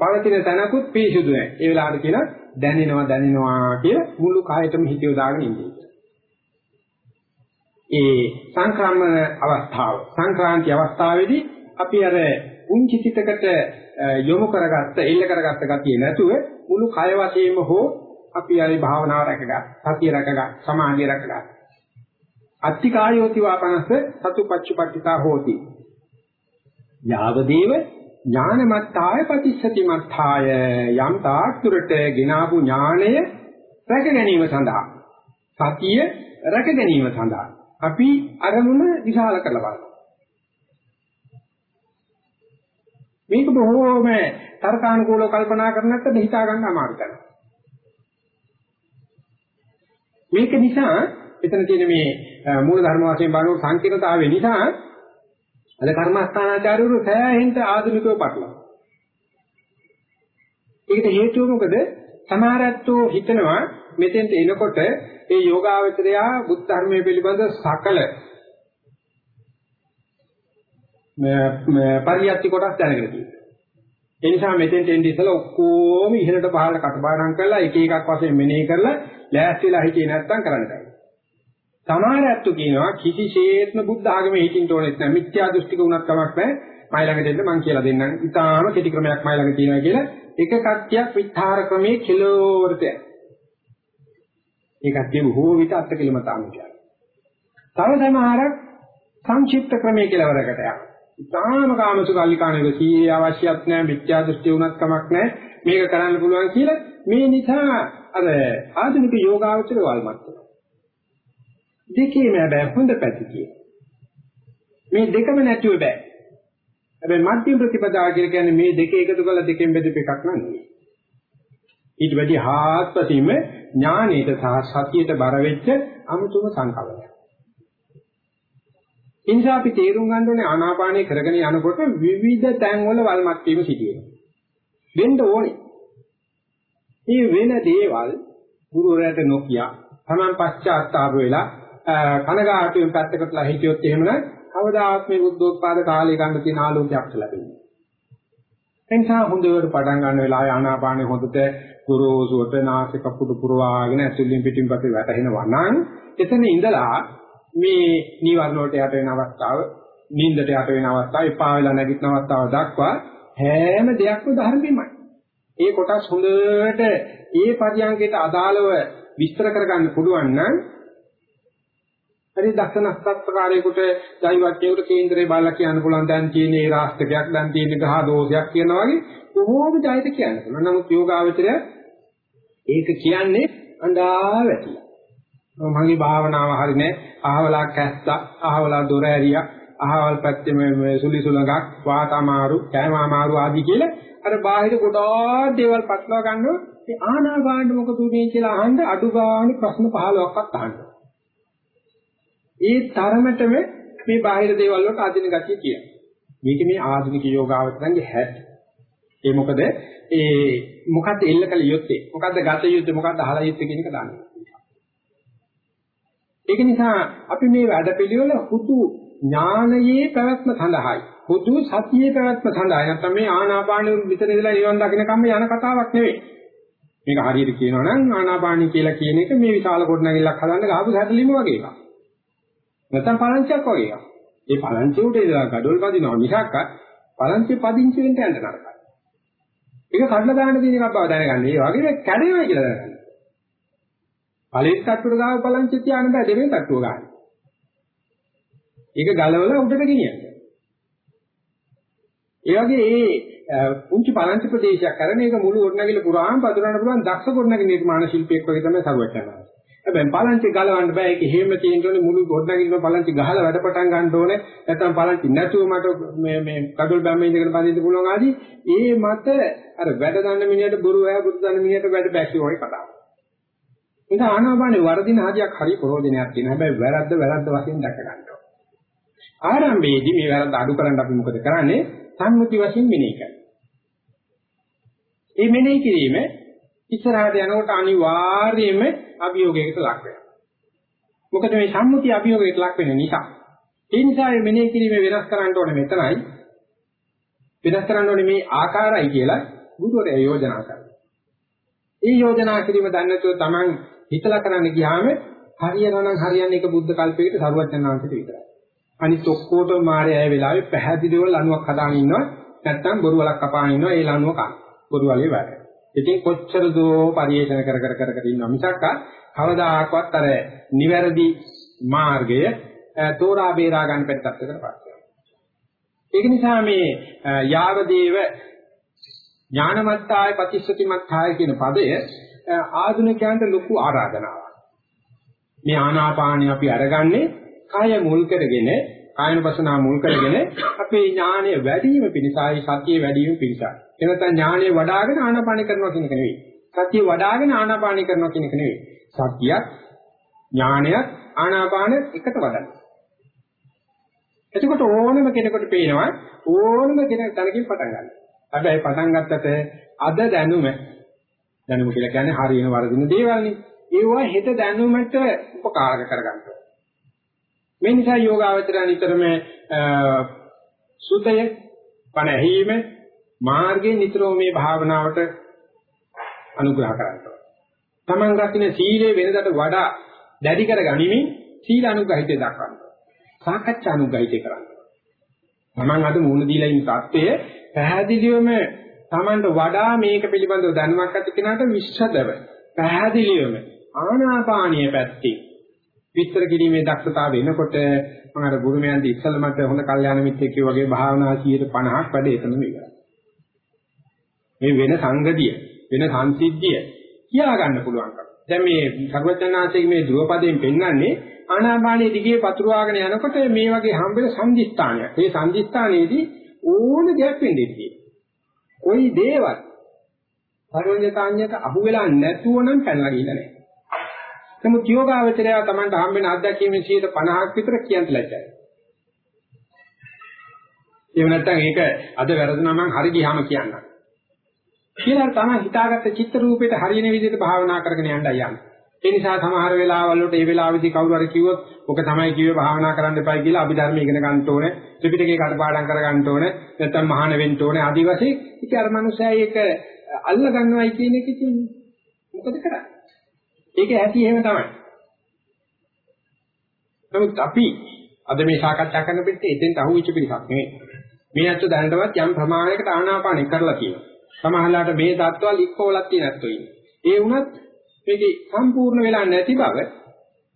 පවතින තැනකුත් පිළිසිදු නැහැ. ඒ වෙලාවට කියන දැනෙනවා දැනෙනවා කිය මුළු කායයටම හිත යොදාගෙන ඉන්නේ. ඒ සංක්‍රමණ අවස්ථාව සංක්‍රාන්ති අවස්ථාවේදී අපි අර උන්චි චිතකට යොමු කරගත්ත එල්ල කරගත්ත ගතිය නැතුව මුළු කය වශයෙන්ම හෝ අපි අර භාවනාව රැකගත් සතිය රැකගත් සමාධිය රැකගත් අත්තිකායෝති වාපනස සතුපච්චුපට්ඨිතා හෝති යාවදේව ඥානමත්තාය පටිච්චති මත්තාය යම් තාක්තුරට ගිනාපු ඥාණය රැක ගැනීම සඳහා සතිය රැක ගැනීම සඳහා අපි අරමුණ විශාල කරලා බලනවා. මේක බොහෝම තර්කානුකූලව කල්පනා කරනකොට හිතා ගන්න අමාරු තමයි. මේක නිසා එතන තියෙන මේ මූල ධර්ම වශයෙන් බලන සංකීර්ණතාවය නිසා අද කර්මස්ථානාචාර්යවරු සෑහෙන්න ආධුනිකව පටලවා. ඒකට හේතුව මොකද? සමහරැත්තෝ හිතනවා මෙතෙන්ට එනකොට ඒ යෝගාවචරයා බුද්ධ ධර්මයේ පිළිබඳ සකල පරියත්ති කොටස් දැනගෙන තියෙනවා. ඒ නිසා මෙතෙන්ට එන්නේ ඉතල ඔක්කොම ඉහළට පහළට කටපාඩම් කරලා එක එකක් වශයෙන් මෙනෙහි කරලා ලෑස්තිලා හිටියේ නැත්තම් කරන්න බෑ. සමහරයත්තු කියනවා කිසිසේත්ම බුද්ධ ආගමේ හිටින්න ඕනෙත් නැහැ. මිත්‍යා දෘෂ්ටික උනත් කමක් නැහැ. මයි ළඟට එන්න මං කියලා දෙන්නම්. ඊටාම කෙටි ක්‍රමයක් මයි ළඟ තියෙනවා කියලා එක කට්ටියක් විස්තර ක්‍රමයේ කිලෝවරට යනවා. ඒකත් බොහෝ විට අත්කලමතාවු කියනවා. තව සමහරක් සංක්ෂිප්ත ක්‍රමයේ කියලා වරකට යනවා. ඉතාම කාමසුකල්ලිකාණේක සීයේ අවශ්‍යත් නැහැ මිත්‍යා දෘෂ්ටි උනත් කමක් නැහැ මේක කරන්න පුළුවන් කියලා මේ නිසා අර ආධුනික යෝගාවචර වල්මත් දෙකේම බෑ හොඳ පැති කිය. මේ දෙකම නැතුව බෑ. හැබැයි මධ්‍යම ප්‍රතිපදාව කියන්නේ මේ දෙක එකතු කරලා දෙකෙන් බෙදපු එකක් නෙවෙයි. ඊට වැඩි හාත්පසින්ම ඥානීයට සහ සතියට බර වෙච්ච අමුතුම සංකල්පයක්. ඉන්සා අපි තේරුම් ගන්න ඕනේ ආනාපානය කරගෙන යනකොට විවිධ තැන්වල වල්මත් වීම සිදු වෙනවා. වෙන්න ඕනේ. මේ වෙන දේවල් ගුරුවරයාට නොකිය තමන් පශ්චාත්තාප වෙලා කනගාටුවෙන් පැත්තකටලා හිටියොත් එහෙමනම් කවදාත් මේ බුද්ධෝත්පාද කාලේ ගන්න තියෙන ආලෝකයක් ලැබෙන්නේ. එනිසා හොඳට පටන් ගන්න වෙලාවේ ආනාපානෙ හොඳට ගුරුසුවට නාසික පුඩු පුරවාගෙන ඇතුලින් පිටින් පැත්තේ වැටෙනවා නම් එතන ඉඳලා මේ නීවරණ වලට යට වෙන අවස්ථාව, නිින්දට යට වෙන අවස්ථාව, එපා වෙලා නැගිටින අවස්ථාව දක්වා හැම දෙයක්ම ධර්මෙමයි. ඒ කොටස් හොඳට ඒ පරියන්කයට අදාළව විස්තර කරගන්න පුළුවන් නම් හරි දක්ෂනස්ත්‍රකාරයෙකුට ජෛවඥයෙකුට කේන්දරේ බලලා කියන්න පුළුවන් දැන් තියෙන ඒ රාස්තකයක් දැන් තියෙන ගහ දෝෂයක් කියනවා වගේ කොහොමද ජෛත කියන්න පුළුවන්. නමුත් යෝගාවචරය ඒක කියන්නේ අඬා වැටිලා. මගේ භාවනාව හරිනේ අහවලා කැස්සා අහවලා දොර ඇරියා අහවල් පැත්තේ මේ සුලි සුලඟක් වාතමාරු කෑමාමාරු ආදී කියලා අර බාහිර ගොඩාක් දේවල් පටලවා ගන්නවා ඒ ආනාපානෙ මොකද උනේ කියලා අහන්න අඩු ගානේ ප්‍රශ්න 15ක්වත් අහන්න. ඒ තරමටම මේ බාහිර දේවල් වලට අදින ගතිය කියනවා. මේක මේ ආධුනික යෝගාවචරන්ගේ හැටි. ඒ මොකද ඒ මොකද්ද එල්ල කළ යුත්තේ? මොකද්ද ගත යුත්තේ? මොකද්ද අහලා යුත්තේ කියන එක දන්නේ. ඒක නිසා අපි මේ වැඩපිළිවෙල හුදු ඥානයේ පැවැත්ම සඳහායි. හුදු සතියේ පැවැත්ම සඳහායි. නැත්නම් මේ ආනාපානෙ විතර ඉඳලා නිවන් දකින්න කම්ම යන කතාවක් නෙවෙයි. මේක හරියට කියනවා නම් ආනාපානි කියලා කියන එක මේ විශාල කොටනගිල්ලක් හදන්න ගහපු සැටලිම වගේ එකක්. නැත්නම් පලංචියක් වගේ එකක්. ඒ පලංචිය උඩ ඉඳලා gadol පදිනවා මිසක් පලංචිය පදිංචි වෙන්න යන්න නරකයි. ඒක කඩලා දාන්න තියෙන එකක් බව දැනගන්න. ඒ වගේ කැඩෙනවා කියලා දැනගන්න. පළවෙනි තට්ටුවට ගාව පලංචිය තියාන්න බෑ දෙවෙනි තට්ටුව ගන්න. ඒක ගලවලා උඩට ගෙනියන්න. ඒ වගේ පුංචි පලංචි ප්‍රදේශයක් කරන එක මුළු ගොඩනැගිලි පුරාම පතුරවන්න පුළුවන් දක්ෂ ගොඩනැගිලි නිර්මාණ ශිල්පියෙක් වගේ තමයි සරුවචනවා. හැබැයි පලංචි ගලවන්න බෑ ඒක හේම තියෙන්න ඕනේ මුළු ගොඩනැගිලිම පලංචි ගහලා වැඩ පටන් ගන්න ඕනේ නැත්නම් පලංචි නැතුව මට මේ මේ කඩොල් බැම්මේ ඉඳගෙන පදින්න පුළුවන් ආදී ඒ මත අර වැඩ ගන්න මිනිහට බොරු වැය බුදු දන්න මිනිහට වැඩ බැකි වගේ කතාව. ඒක ආනාපානේ වර්ධින ආදියක් හරි ප්‍රෝජනයක් තියෙනවා හැබැයි වැරද්ද වැරද්ද වශයෙන් දැක ගන්න ඕනේ. ආරම්භයේදී මේ වැරද්ද අඩු කරන්න අපි මොකද කරන්නේ? සම්මුති වශයෙන් මෙනෙහි කරනවා. මේ මෙනෙහි කිරීම ඉස්සරහට යනකොට අනිවාර්යයෙන්ම අභියෝගයකට ලක් වෙනවා. මොකද මේ සම්මුති අභියෝගයකට ලක් වෙන නිසා. ඒ නිසා මේ මෙනෙහි කිරීම වෙනස් කරන්න ඕනේ මෙතනයි. වෙනස් කරන්න ඕනේ මේ ආකාරයි කියලා බුදුරේ යෝජනා කරනවා. ඒ යෝජනා කිරීම දන්නේ නැතුව Taman හිතලා කරන්න ගියාම හරියනවා නම් හරියන්නේ එක බුද්ධ කල්පයකට සරුවත් යන අංශයට විතරයි. අනිත් ඔක්කොටම මාරේ ඇය වෙලාවේ පැහැදිලිව ලණුවක් හදාගෙන ඉන්නවා නැත්තම් බොරු වලක් කපාගෙන ඉන්නවා ඒ ලණුව කන. බොරු වලේ වැඩ. ඉතින් කොච්චර දෝ පරිේෂණ කර කර කර කර ඉන්නවා මිසක් කවදාකවත් අර නිවැරදි මාර්ගය තෝරා බේරා ගන්න බැරි තත්ත්වයකට පත් වෙනවා. ඒක නිසා මේ යාවදේව ඥානමත්තාය ප්‍රතිසතිමත්තාය කියන පදය ආධුනිකයන්ට ලොකු ආරාධනාවක්. මේ ආනාපානිය අපි අරගන්නේ කය මුල් කරගෙන කායනපසනා මුල් කරගෙන අපේ ඥානය වැඩි වීම පිණිසයි සතිය වැඩි වීම පිණිසයි. එනතන ඥානය වඩ아가න ආනාපාන කරනවා කියන එක නෙවෙයි. සතිය වඩ아가න ආනාපාන කරනවා කියන එක නෙවෙයි. සතියත් ඥානයත් ආනාපාන එකට වඩන. එතකොට ඕනම කෙනෙකුට පේනවා ඕනම කෙනෙක් තනකින් පටන් ගන්න. හැබැයි පටන් ගත්තට අද දැනුම දැනුම කියලා කියන්නේ හරියන වරදින දේවල් නේ. ඒවා හෙට දැනුමට උපකාරක කරගන්නවා. මේ නිසා යෝගාවචරය නිතරම සුතය පණ ඇහිීම මාර්ගයේ නිතරම මේ භාවනාවට අනුග්‍රහ කරනවා. තමන් රකින්න සීලේ වෙනදට වඩා දැඩි කර ගනිමින් සීල අනුගහිතය දක්වනවා. සාකච්ඡා අනුගහිතය කරනවා. තමන් අද මුණ දීලා ඉන්න தත්ත්වය පැහැදිලිවම තමන්ට වඩා මේක පිළිබඳව දැනුමක් ඇති කෙනාට විශ්සදව පැහැදිලිවම ආනාපානීය පැත්තේ විස්තර කිරීමේ දක්ෂතාව වෙනකොට මම අර ගුරුමයන්දි ඉස්සල මට හොඳ කල්යාණ මිත්‍රෙක් වගේ භාවනා 150ක් වැඩ එතනම ඉවරයි. මේ වෙන සංගතිය වෙන සංසිද්ධිය කියා ගන්න පුළුවන්කම. දැන් මේ සර්වඥාන්සේගේ මේ ධ්‍රුවපදයෙන් පෙන්වන්නේ ආනාපානයේ දිගේ පතුරවාගෙන යනකොට මේ වගේ හම්බෙන සංදිස්ථානයක්. මේ සංදිස්ථානයේදී ඕන දෙයක් වෙන්නේ ඉතියි. කොයි දේවත් සර්වඥතාඥයට අහු වෙලා නැතුව නම් පැනලා ගිහිල්ලා නැහැ. නමුත් යෝගාවචරය Tamanට හම්බෙන අත්දැකීමෙන් 50ක් විතර කියන්න ලැජ්ජයි. එහෙම නැත්නම් ඒක අද වැරදුනා මං හරි ගියාම කියන්නම්. කියලා තමයි හිතාගත්ත චිත්ත රූපේට හරියන විදිහට භාවනා කරගෙන යන්නයි යන්නේ. ඒ නිසා සමහර වෙලාවල් වලට ඒ වෙලාවෙදී කවුරු හරි කිව්වොත් ඔක තමයි කිව්වේ භාවනා කරන්න එපයි කියලා අභිධර්ම ඉගෙන ගන්න ඕනේ. ත්‍රිපිටකේ කටපාඩම් කර ගන්න ඕනේ. නැත්නම් මහාන වෙන්න ඕනේ. ආදි වශයෙන් ඉතින් අර මනුස්සයා ඒක අල්ල ගන්නවයි කියන එක ඉතින් මොකද කරන්නේ? ඒක ඇති එහෙම තමයි. නමුත් අපි අද මේ සාකච්ඡා කරන පිටේ එතෙන්ට අහුවෙච්ච පිටක් නෙවෙයි. මේ අත්ව දැනටවත් යම් ප්‍රමාණයකට ආනාපානෙ කරලා තියෙනවා. සමහරලාට මේ தත්වල් ඉක්කවලක් තියෙනත් ඒ වුණත් මේකේ සම්පූර්ණ වෙලා නැති බව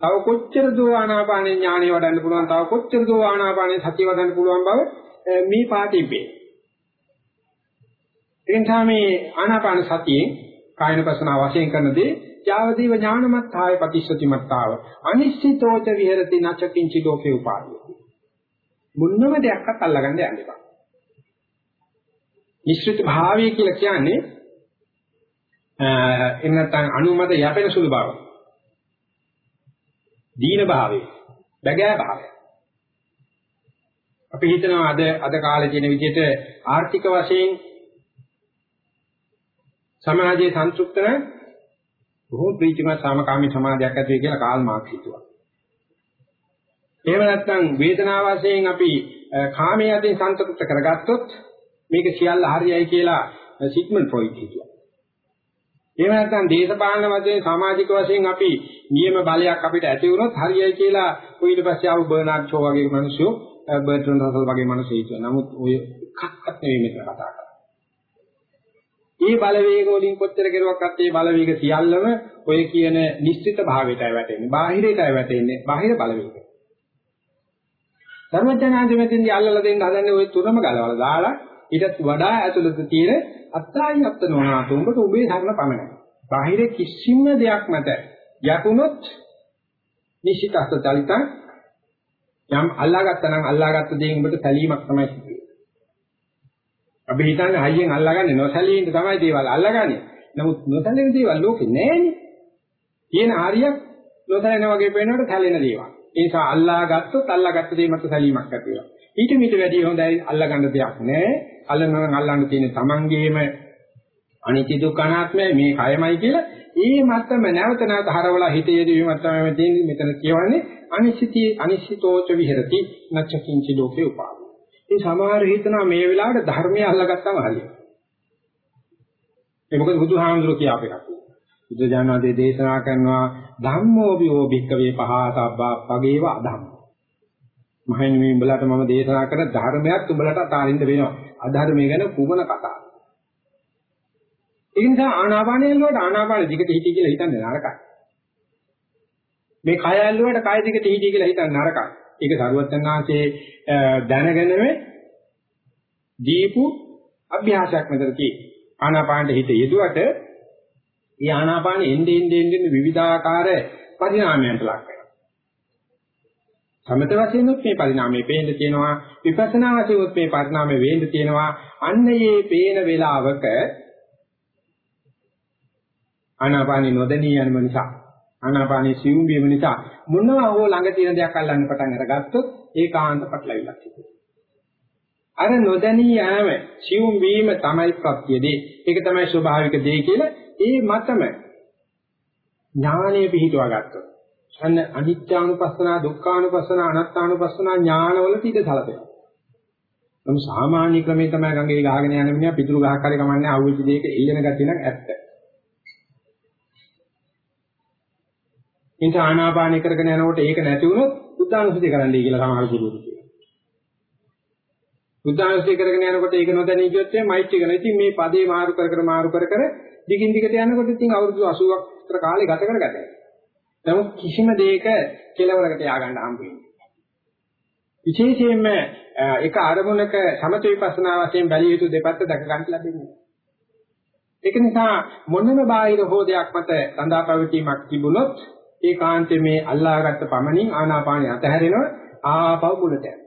තව කොච්චර දෝ ආනාපානෙ ඥානෙ වඩන්න පුළුවන් තව කොච්චර දෝ ආනාපානෙ සතිය වඩන්න පුළුවන් බව මේ පාඩේ වේ. එනිසා මේ ආනාපාන සතියේ කායනපසන වශයෙන් කරන දේ යාවදීව ඥානමත්තාය ප්‍රතිශතිමත්තාව අනිශ්චිතෝච විහෙරති නචකින්චි ලෝකේ උපාදීති මුන්නම දෙයක්වත් අල්ලගන්න යන්න එපා. නිශ්චිත භාවය කියලා කියන්නේ එහෙම නැත්නම් අනුමත යැපෙන සුළු බව. දීන භාවය බගෑ භාවය. අපි හිතනවා අද අද කාලේ තියෙන විදිහට ආර්ථික වශයෙන් සමාජයේ සන්තුෂ්ත බොහෝ ප්‍රීතිමත් සාමකාමී සමාජයක් ඇති වෙයි කියලා කාල් මාක්ස් හිතුවා. එහෙම නැත්නම් වේදනාව වශයෙන් අපි කාමයේ අතින් සන්තුෂ්ත කරගත්තොත් මේක සියල්ල හරියයි කියලා සිග්මන්ඩ් ෆ්‍රොයිඩ් හිතුවා. එහෙම නැත්නම් දේශපාලන වශයෙන් සමාජික වශයෙන් අපි නියම බලයක් අපිට ඇති වුණොත් හරියයි කියලා ඊට පස්සේ ආව බර්නාඩ් ෂෝ වගේ මිනිස්සු බර්ට්‍රන්ඩ් රසල් වගේ මිනිස්සු හිතුවා. නමුත් ඔය එකක්වත් නෙවෙයි මෙතන කතා කරන්නේ. මේ බලවේග වලින් කොච්චර කෙරුවක්වත් මේ බලවේග සියල්ලම ඔය කියන නිශ්චිත භාවයටයි වැටෙන්නේ. බාහිරයටයි වැටෙන්නේ. බාහිර බලවේග. ධර්මඥානදී මෙතෙන්දී අල්ලලා දෙන්න හදන්නේ ওই තුනම ගලවලා දාලා ඊටත් වඩා ඇතුළත තියෙන අත්තායි අත්නෝනාතු උඹට උඹේ ධර්ම පමණයි. බාහිර කිසිම දෙයක් මත යතුනොත් නිශ්චිතස්ස චලිතං යම් අල්ලාගත්තා නම් අල්ලාගත්ත දේෙන් උඹට සැලීමක් තමයි සිදුවේ. අපි හිතන්නේ හයියෙන් අල්ලාගන්නේ නොසැලී ඉන්න තමයි දේවල් අල්ලාගන්නේ. නමුත් නොසැලෙන දේවල් ලෝකේ නැහැනේ. තියෙන හරියක් නොසැලෙන වගේ පේනකොට සැලෙන දේවල්. ඒ නිසා අල්ලාගත්තොත් අල්ලාගත්ත දේ මත සැලීමක් ඇති වෙනවා. ඊට මිට වැඩි හොඳයි අල්ලගන්න දෙයක් නැහැ. අල්ලනවා අල්ලන්න තියෙන තමන්ගේම අනිත්‍ය දුක්ඛ අනාත්මයි මේ කයමයි කියලා ඒ මතම නැවත නැවත හරවලා හිතේ යෙදීමක් තමයි තියෙන්නේ මෙතන කියවන්නේ අනිශ්චිතී අනිශ්චිතෝච විහෙරති නච්චකින්චි ලෝකේ උපාද. ඒ සමහර හිතනවා මේ වෙලාවට ධර්මය අල්ලගත්තම හරියට. ඒ මොකද බුදුහාමුදුරුවෝ කියාප එකක්. බුදුජානනාදී දේශනා කරනවා ධම්මෝ විෝ භික්කවේ පහතබ්බා පගේව අධම්ම. මහින් මේ උඹලට මම දේශනා කරන ධර්මයක් උඹලට අතාරින්න වෙනවා. අධර්මය ගැන කුමන කතාවක්. ඒ නිසා ආනාපානය වලට ආනාපාන දිගට හිටි කියලා හිතන්නේ නරකයි. මේ කය ඇල්ලුවට කය දිගට හිටි කියලා හිතන්නේ නරකයි. ඒක සරුවත්තරනාංශේ දැනගෙනම දීපු අභ්‍යාසයක් මෙතන තියෙනවා. ආනාපානෙ හිත යෙදුවට ඒ ආනාපානෙ එන්නේ එන්නේ එන්නේ විවිධාකාර පරිණාමයන්ට ලක් වෙනවා. සමත වශයෙන් උත් මේ පරිණාමයේ පේන්න තියෙනවා විපස්සනා වශයෙන් උත් මේ පරිණාමයේ වේන්න තියෙනවා අන්න මේ පේන වේලාවක ආනාපානි නොදැනී යන නිසා ආනාපානි සිවුම් වීම නිසා මොනවා හෝ ළඟ තියෙන දෙයක් අල්ලන්න පටන් අරගත්තොත් ඒකාන්ත පටලවිලක් සිදුවෙනවා. අර නොදැනී යෑම සිවුම් වීම තමයි ප්‍රත්‍යදී. ඒක තමයි ස්වභාවික දේ කියලා ඒ මතම ඥානය පිහිටුවා ගත්තොත්. අන්න අනිත්‍යානුපස්සනා, දුක්ඛානුපස්සනා, අනාත්මානුපස්සනා ඥානවලට ඉඳ සැලපෙනවා. නම් සාමාන්‍ය ක්‍රමේ තමයි ගඟේ ගහගෙන යන මිනිහා පිටුරු ගහක් හරි කමන්නේ අවුල්චි දෙයක එල්ලෙන ගැතිය නම් ඇත්ත. ඉන්ට ආනාපානය කරගෙන යනකොට ඒක නැති වුණොත් බුද්ධානුස්සතිය කරන්නයි කියලා සමහර ගුරුවරු කියනවා. බුද්ධානුස්සතිය කරගෙන යනකොට ඒක නොදැනී ගියොත් එහේ මෛත්‍රී කරන. ඉතින් මේ පදේ මාරු කර කර මාරු කර කර දිගින් දිගට යනකොට ඉතින් අවුරුදු 80ක් විතර කාලේ ගත කරගත්තා. නමුත් කිසිම දෙයක කෙලවරකට ය아가න්න හම්බ වෙන්නේ. විශේෂයෙන්ම එක අරමුණක සමථ විපස්සනා වශයෙන් බැලිය යුතු දෙපැත්ත දැක ගන්න ලැබෙන්නේ. ඒක නිසා මොනම බාහිර හෝ දෙයක් මත සඳහා පැවතීමක් තිබුණොත් ඒකාන්තයේ මේ අල්ලාහගත්ත පමණින් ආනාපානිය අතහැරෙනවා ආපහු මුලට යනවා.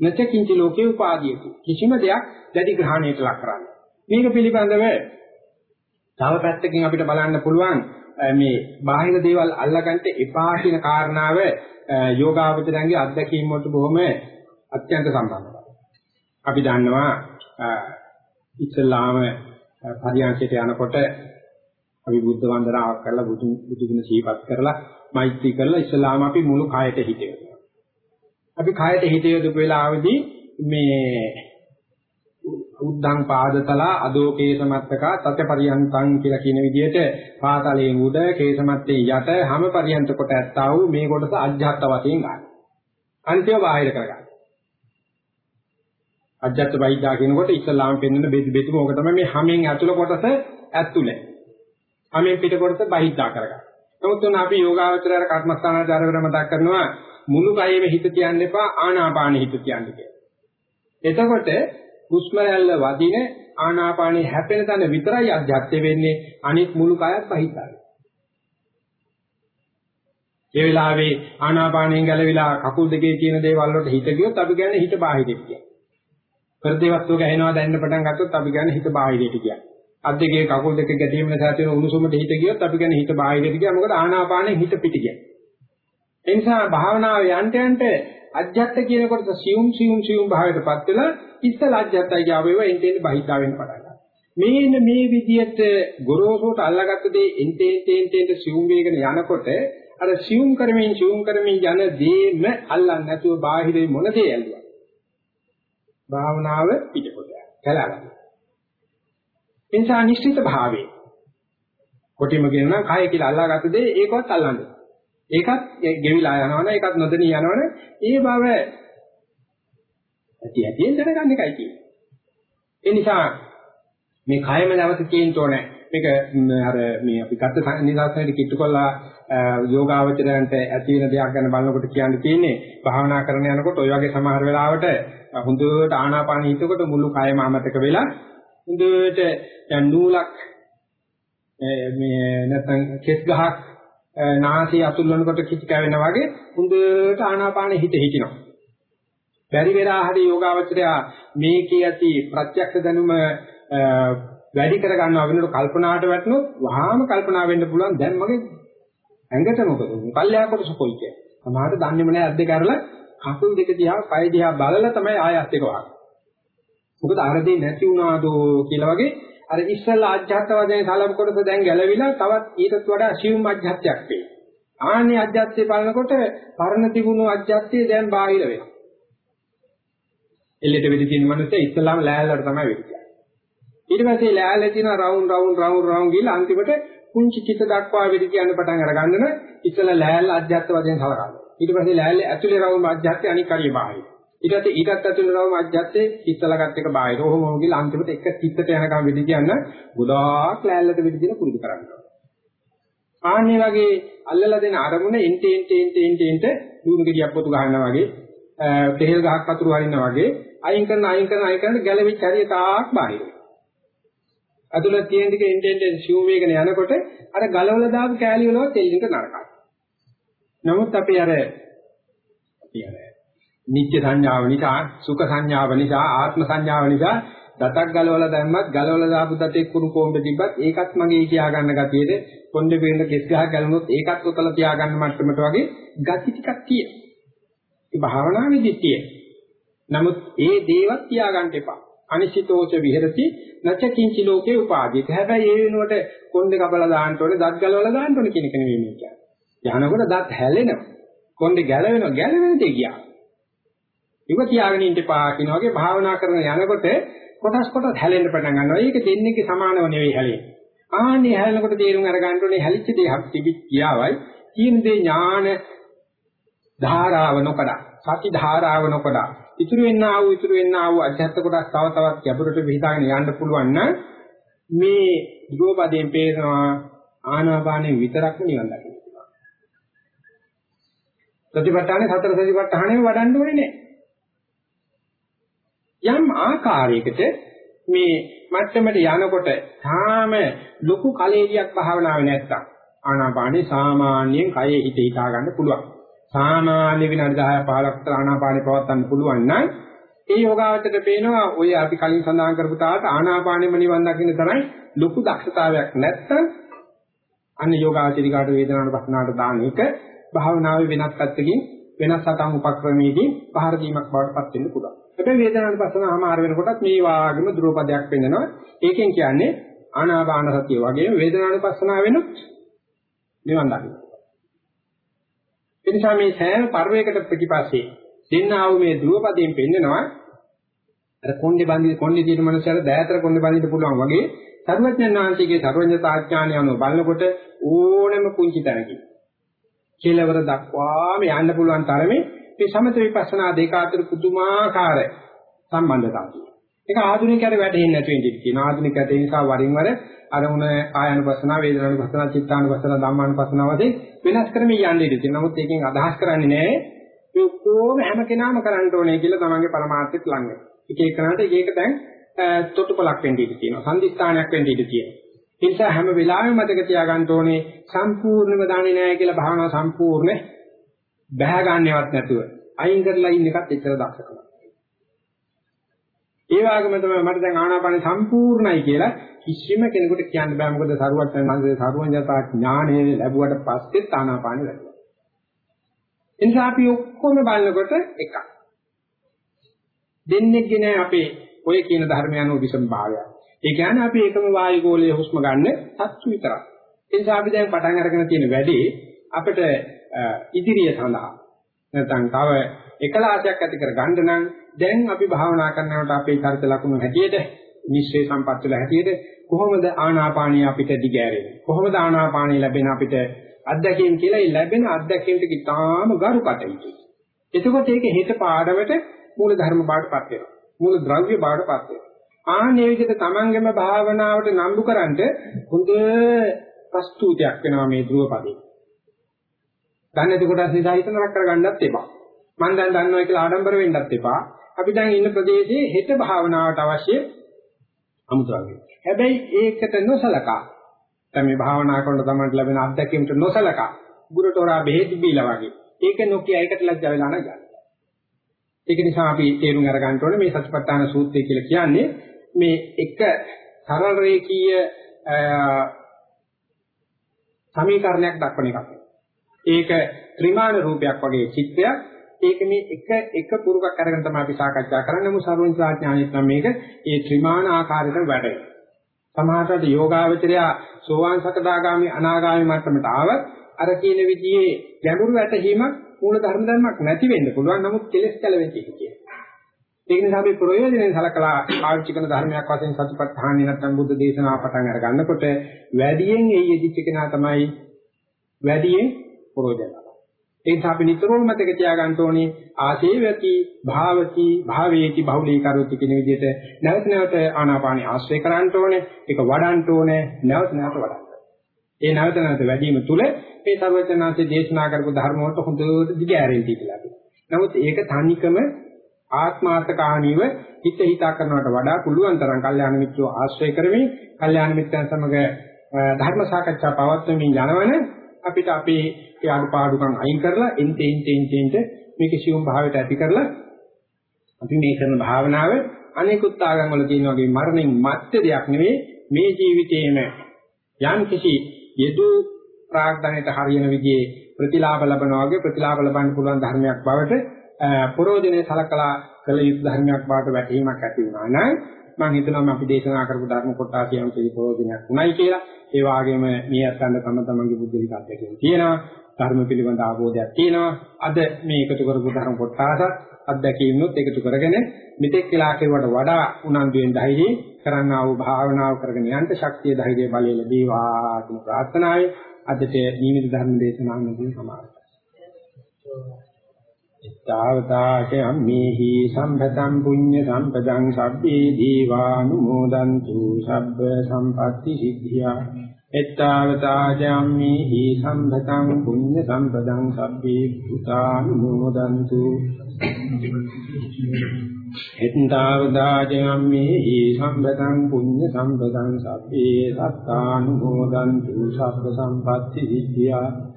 නැචකින්ච ලෝකේ උපාදීයති කිසිම දෙයක් දැඩි ග්‍රහණයට ලක් කරන්නේ. මේක පිළිබඳව තව පැත්තකින් අපිට බලන්න පුළුවන් මේ බාහිර දේවල් අල්ලගන්න එපා කියන කාරණාව යෝගාවචරයන්ගේ අත්දැකීම් වලට බොහොම අත්‍යන්ත සම්බන්ධයි. අපි දන්නවා ඉස්ලාම පරියන්කයට යනකොට අපි බුද්ධ වන්දනාවක් කරලා බුදු බුදුගුණ සිහිපත් කරලා මෛත්‍රී කරලා ඉස්ලාම අපි මුළු කායට හිතේනවා. අපි කායට හිතේ දුක වෙලාවේදී මේ උද්දං පාදතලා අදෝ කේසමත්තක තතපරියන්තං කියලා කියන විදිහට පාතලයේ උඩ කේසමත්තේ යට හැම පරියන්ත කොට ඇත්තා වූ මේ කොටස අජ්ජත් වශයෙන් ගන්න. අන්තිම බාහිර කරගන්න. අජ්ජත් වෛද්‍යා කියනකොට ඉස්ලාම පෙන්වන බෙදි බෙදි මොක තමයි මේ හැමෙන් ඇතුළ කොටස ඇතුළේ. අමෙන් පිට කොටස බහිද්දා කරගන්න. නමුත් උන අපි යෝගාවචරය කර්මස්ථානාචාර වෙන මතක් කරනවා මුළු කයෙම හිත තියන්න එපා ආනාපානෙ හිත තියන්න කියලා. එතකොට හුස්ම රැල්ල වදින ආනාපානෙ හැපෙන තැන විතරයි අධ්‍යත්‍ය වෙන්නේ අනිත් මුළු කයත් බහිද්දා ඒ වෙලාවේ ආනාපානෙන් ගැලවිලා කකුල් දෙකේ තියෙන දේවල් වලට හිත ගියොත් අපි කියන්නේ හිත බාහිරට කියන්නේ. ප්‍රදේවත්ව ගහනවා දැනෙන්න පටන් ගත්තොත් අපි කියන්නේ හිත බාහිරට කියන්නේ. අත් දෙකේ කකුල් දෙක ගැටීම නිසා තියෙන උණුසුමට හිත ගියොත් අපි කියන්නේ හිත බාහිරට ගියා මොකද ආනාපානෙ හිත පිට ගියා. ඒ නිසා භාවනාව යන්ට යන්ට අජ්ජත් කියනකොට සියුම් සියුම් සියුම් භාවයටපත් වෙලා ඉස්සල අජ්ජත්යි ගාවෙව එන්ට එන්න බහිද්දා වෙන්න පටන් ගන්නවා. මේන මේ විදියට ගොරෝසුට අල්ලාගත්ත දේ එන්ට එන්ට එන්ට සියුම් වේගන යනකොට අර සියුම් කරමින් සියුම් කරමින් යන දේම අල්ලන්නේ නැතුව බාහිරේ මොන දේ ඇල්ලුවා. භාවනාව පිටකොට යනවා. කලනවා. එනිසා නිශ්චිත භාවයේ කොටිම කියනවා කය කියලා අල්ලාගත්ත දේ ඒකවත් අල්ලන්නේ. ඒකත් ගෙවිලා යනවනේ ඒකත් නොදෙනී යනවනේ ඒ බව ඇති ඇතිෙන් දැනගන්න එකයි කියන්නේ. ඒ නිසා මේ කයම නැවත තියෙන්න ඕනේ මේක අර මේ අපි ගත්ත නිදාසනයේ කිට්ටු කළා යෝගාවචරයන්ට ඇති වෙන දෙයක් ගැන බලනකොට කියන්න තියෙන්නේ භාවනා කරන යනකොට ওই වගේ සමහර වෙලාවට හොඳට ආනාපාන හිතකොට මුළු කයම අමතක වෙලා හොඳට දැන් නූලක් මේ නැත්නම් කෙස් ගහක් නාසය අතුල්වනකොට කිචි කැවෙනා වගේ හොඳට ආනාපාන හිත හිටිනවා. බැරි වෙලා හරි යෝගාවචරය මේකේ ඇති ප්‍රත්‍යක්ෂ දැනුම වැඩි කර ගන්නවා වෙනකොට කල්පනාට වැටුනොත් වහාම කල්පනා වෙන්න පුළුවන් දැන් මගේ ඇඟට මොකද කල්යා කොටස කොයි කිය. සමහරට දන්නේම නැහැ අද්දේ කරලා කකුල් දෙක දිහා පය දිහා බලලා තමයි ආයත් එක වහන්නේ. මොකද අරදී නැති වුණාදෝ කියලා වගේ අර ඉස්සල්ලා අධ්‍යාත්ම වශයෙන් සලම් කොටස දැන් ගැලවිලා තවත් ඊටත් වඩා සියුම් අධ්‍යාත්මයක් වේ. ආන්නේ අධ්‍යාත්මය බලනකොට පරණ තිබුණු අධ්‍යාත්මය දැන් බාහිර වෙනවා. එල්ලෙට වෙදි තියෙන මනුස්සය ඉස්සලාම ලෑල්ලට තමයි වෙන්නේ. ඊට පස්සේ ලෑල්ලේ තියෙන රවුම් රවුම් රවුම් රවුම් ගිහලා අන්තිමට කුංචි චිත දක්වා වෙදි කියන්න පටන් අර ගන්නන ඉස්සලා ලෑල්ල අධ්‍යාත්ම වශයෙන් සලකනවා. ඊට පස්සේ ලෑල්ලේ ඇතුලේ රවුම් අධ්‍යාත්මය අනික් හරිය බාහිර. ඊට පස්සේ ඊටත් ඇතුළේ රවම අධ්‍යත්තේ ඉස්සලගත් එක බාහිර. ඔහොම ඔහොම ගිහලා අන්තිමට එක චිත්තට යනකම් වෙදි කියන්න ගොඩාක් ලෑල්ලට වෙදි දින පුරුදු කරනවා. ආන්නේ වගේ අල්ලලා දෙන අරමුණ එන්ට එන්ට එන්ට එන්ට එන්ට දුණු ගෙඩියක් පොතු ගන්නවා වගේ තෙල් ගහක් වතුර හරිනවා වගේ අයින් කරන අයින් කරන අයින් කරන ගැලවිච්ච හරිය තාක් බාහිර. අතුල තියෙන ටික එන්ට එන්ට ෂූ වේගන යනකොට අර ගලවලා දාපු කෑලි වලවත් තෙල් එක නරකයි. නමුත් අපි අර අපි අර නිත්‍ය සංඥාව නිසා, සුඛ සංඥාව නිසා, ආත්ම සංඥාව නිසා දතක් ගලවලා දැම්මත් ගලවලා දාපු දතේ කුණු කොම්බ තිබ්බත් ඒකත් මගේ කියා ගන්න ගතියේද කොණ්ඩේ පේන කෙස් ගහ ගැලුනොත් ඒකත් උතල තියා ගන්න මට්ටමට වගේ ගති ටිකක් තියෙනවා. ඒ භාවනාවේදී තියෙන. නමුත් ඒ දේවත් තියා ගන්න එපා. අනිශ්චිතෝච විහෙරති නච කිංචි ලෝකේ උපාදීත. හැබැයි ඒ වෙනුවට කොණ්ඩේ කපලා දාන්න ඕනේ, දත් ගලවලා දාන්න ඕනේ කියන එක නෙවෙයි මේ කියන්නේ. යනකොට දත් හැලෙනවා. කොණ්ඩේ ගැලවෙනවා, ගැලවෙන දෙය කියා. ඉව තියාගෙන ඉන්න එපා කියන වගේ භාවනා කරන යනකොට කොටස් කොටස් හැලෙන්න පටන් ගන්නවා. ඒක දෙන්නේක සමානව නෙවෙයි හැලෙන්නේ. ආන්නේ හැලෙනකොට තේරුම් අරගන්න ඕනේ හැලිච්ච දෙයක් තිබි කියාවයි. කියන දේ ඥාන ධාරාව නොකඩ, සති ධාරාව නොකඩ. ඉතුරු වෙන්න ආව ඉතුරු වෙන්න ආව අධ්‍යාත්ම කොටස් තව තවත් ගැඹුරට විහිදාගෙන යන්න පුළුවන් නම් මේ ධ්‍රුවපදයෙන් පේනවා ආනාපානෙ විතරක්ම නිවන් දකින්න. ප්‍රතිපත්තානේ සතර සතිපට්ඨානෙම වඩන්න ඕනේ නෑ. යම් ආකාරයකට මේ මට්ටමට යනකොට තාම ලොකු කලෙලියක් භාවනාවේ නැත්තම් ආනාපානේ සාමාන්‍යයෙන් කයේ හිත හිතා ගන්න පුළුවන්. සාමාන්‍ය විනාඩි 10 15ක් විතර ආනාපානේ පවත්වන්න පුළුවන් නම් ඒ යෝගාවචරයට පේනවා ඔය අපි කලින් සඳහන් කරපු තාට ආනාපානෙම නිවන් දකින්න තරම් ලොකු දක්ෂතාවයක් නැත්තම් අන්න යෝගාචරිකාට වේදනාවට පස්නාට දාන එක භාවනාවේ වෙනස් පැත්තකින් වෙනස් සතන් උපක්‍රමයේදී පහර දීමක් බවට පත් වෙන්න පුළුවන්. හැබැයි වේදනානුපස්සනාවම ආර වෙනකොටත් මේ වාගේම ධ්‍රුවපදයක් වෙන්නනවා. ඒකෙන් කියන්නේ ආනාපාන සතිය වගේම වේදනානුපස්සනාව වෙනුත් නිවන් දකින්න. ඒ නිසා මේ සෑම පරිවේකට ප්‍රතිපස්සේ දෙන්නා වූ මේ ධ්‍රුවපදයෙන් පෙන්නනවා අර කොණ්ඩේ බඳි කොණ්ඩේ තියෙන මනුස්සයර දෑතර කොණ්ඩේ බඳින්න පුළුවන් වගේ සර්වඥාන්තිගේ සර්වඥතාඥානය අනුව බලනකොට ඕනෑම කුංචි තැනකින් කෙලවර දක්වාම යන්න පුළුවන් තරමේ මේ සමත විපස්සනා දෙක අතර පුදුමාකාර සම්බන්ධතාවයක් තියෙනවා. ඒක ආධුනිකයට වැටෙන්නේ නැතු වෙන්නේ තියෙනවා. ආධුනිකයට ඒ නිසා වරින් වර අරමුණ ආයනුපස්සනා, වේදනානුපස්සනා, චිත්තානුපස්සනා, ධම්මානුපස්සනා වගේ වෙනස් කරමින් යන්නේ ඉතින්. නමුත් ඒකෙන් අදහස් කරන්නේ නැහැ මේ ඔක්කොම හැම කෙනාම කරන්න ඕනේ කියලා තමන්ගේ පරමාර්ථයට ලං වෙනවා. එක එකනට එක එක දැන් තොටුපලක් වෙන්න ඉඩ තියෙනවා. සම්දිස්ථානයක් වෙන්න ඉඩ තියෙනවා. ඒ නිසා හැම වෙලාවෙම මතක තියාගන්න ඕනේ සම්පූර්ණව දන්නේ නැහැ කියලා භාවනාව සම්පූර්ණ බැහැ ගන්නවත් නැතුව අයින් කරලා ඉන්න එකත් එච්චර දක්ෂකමක්. ඒ වගේම තමයි මට දැන් ආනාපාන සම්පූර්ණයි කියලා කිසිම කෙනෙකුට කියන්න බෑ මොකද සරුවත් මනසේ සරුවඤ්ඤතා ඥාණය ලැබුවට පස්සෙත් ආනාපාන ලැබුවා. එනිසා අපි ඔක්කොම බලනකොට එකක්. දෙන්නේගේ නෑ අපේ ඔය කියන ධර්මය අනුව විසම භාවය. ඒ කියන්නේ අපි එකම වායු ගෝලයේ හුස්ම ගන්න සත්තු විතරයි. ඒ නිසා අපි දැන් පටන් අරගෙන තියෙන වැඩේ අපිට ඉදිරිය සඳහා නැත්නම් තව එකලාසයක් ඇති කර ගන්න නම් දැන් අපි භාවනා කරනකොට අපේ චරිත ලක්ෂණ හැටියට නිශ්චය සම්පත් වල හැටියට කොහොමද ආනාපානිය අපිට දිගෑරෙන්නේ කොහොමද ආනාපානිය ලැබෙන අපිට අත්දැකීම් කියලා ඒ ලැබෙන අත්දැකීම්ට කිතාම ගරු කටයුතු. එතකොට ඒක හිත පාඩමට මූල ධර්ම බාටපත් වෙනවා. මූල ද්‍රව්‍ය බාටපත් වෙනවා. ආනේ විදිහට තමන්ගේම භාවනාවට නම්බු කරන්ට හොඳ ප්‍රස්තුතියක් වෙනවා මේ ධ්‍රුවපදේ. දැන් එතකොට නිසා හිතන රක් කරගන්නත් එපා. මම දැන් දන්නවා කියලා ආඩම්බර වෙන්නත් එපා. අපි දැන් ඉන්න ප්‍රදේශයේ හෙට භාවනාවට අවශ්‍ය අමුතුවගේ. හැබැයි ඒකට නොසලකා දැන් මේ භාවනා කරන තමයි ලැබෙන අත්දැකීමට නොසලකා ගුරුට හොරා බෙහෙත් බීලා වගේ. ඒක නොකිය ඒකට ලැජ්ජා වෙලා නැහැ. ඒක නිසා අපි තේරුම් අරගන්න ඕනේ මේ සතිපට්ඨාන සූත්‍රය කියලා කියන්නේ මේ එක සරල රේඛීය සමීකරණයක් දක්වන එකක්. ඒක ත්‍රිමාන රූපයක් වගේ චිත්‍රයක්. ඒක මේ එක එක පුරුකක් අරගෙන තමයි අපි සාකච්ඡා කරන්නේ. මොකද සර්වඥා ඥානෙත් නම් මේක ඒ ත්‍රිමාන ආකාරයට වැඩේ. සමහරවිට යෝගාවචරය සෝවාන් සකදාගාමි අනාගාමි මට්ටමට ආවත් අර කියන විදිහේ ගැඹුරු වැටහීමක් මූල ධර්ම ධර්මයක් නැති වෙන්න පුළුවන්. නමුත් කෙලස් කැලවෙච්ච එක කියන. ඒක නිසා අපි ප්‍රයෝජනෙන් සලකලා පාවිච්චි කරන ධර්මයක් වශයෙන් සතිපට්ඨානෙ නැත්නම් බුද්ධ දේශනාව පටන් අර ගන්නකොට වැඩියෙන් එයි යෙදිච්ච කෙනා තමයි වැඩියෙන් ප්‍රයෝජන ඒ නිසා අපි නිතරම මතක තියාගන්න ඕනේ ආසේවති භාවති භාවේති බහුලීකරොති කියන විදිහට නැවත නැවත ආනාපානිය ආශ්‍රය කරන්න ඕනේ ඒක වඩන්න ඕනේ නැවත නැවත වඩන්න. ඒ නැවත නැවත වැඩිම තුල මේ සර්වඥාන්සේ දේශනා කරපු ධර්ම වලට හොඳට දිගෑරෙන්ටි කියලා. නමුත් ඒක තනිකම ආත්මාර්ථකාමීව හිත හිතා කරනවට වඩා පුළුවන් තරම් කල්යාණ මිත්‍රව ආශ්‍රය කරමින් කල්යාණ මිත්‍රයන් සමග ධර්ම සාකච්ඡා පවත්වමින් යනවනේ අපිට අපේ ඒ අඩුපාඩුකම් අයින් කරලා එන්ටෙන් ටෙන් ටෙන්ට මේක සියුම් භාවයට ඇති කරලා අපි මේ කරන භාවනාව අනිකුත් ආගම් වල තියෙන වගේ මරණින් මත්තේ දෙයක් නෙවෙයි. මේ ජීවිතේම යම් කිසි යෙදු ප්‍රාග්ධනයට හරියන විදිහේ ප්‍රතිලාභ ලබනවා වගේ ප්‍රතිලාභ ලබන්න පුළුවන් ධර්මයක් බවට පරෝධනේ සලකලා කළ යුතු ධර්මයක් බවට වැටහීමක් ඇති වුණා නම් මම හිතනවා අපි දේශනා කරපු ධර්ම කොටස කියන කේ පරෝධනයක් උනායි කියලා. ඒ වගේම මේ අත්දැක තම තමන්ගේ බුද්ධිලික අධ්‍යක්ෂකම් තියෙනවා. ධර්ම පිළිබඳ අවබෝධයක් තියෙනවා. අද මේ එකතු කරපු ධර්ම කොටස අත්දැකීම්නොත් එකතු කරගෙන මෙතෙක් කියලා කෙරුවට වඩා උනන්දුවෙන් ධෛර්යයෙන් කරන්නා වූ භාවනාව කරගෙන යන්න ශක්තිය ධෛර්ය බලය ලැබේවා කියන ප්‍රාර්ථනාවයි අදට නිමිති ධර්ම දේශනාවකින් සමාප්තයි. ඉත්තාවතාච අම්මේහි සම්පතං පුඤ්ඤ සම්පතං සබ්බේ දීවානුමෝදන්තු සබ්බ සම්පatti සිද්ධියා. එත්තාවතාච අම්මේහි සම්පතං පුඤ්ඤ සම්පතං සබ්බේ පුතානුමෝදන්තු එත්තාවතාච අම්මේහි සම්පතං පුඤ්ඤ සම්පතං සබ්බේ සත්තානුමෝදන්තු සබ්බ සම්පatti සිද්ධියා.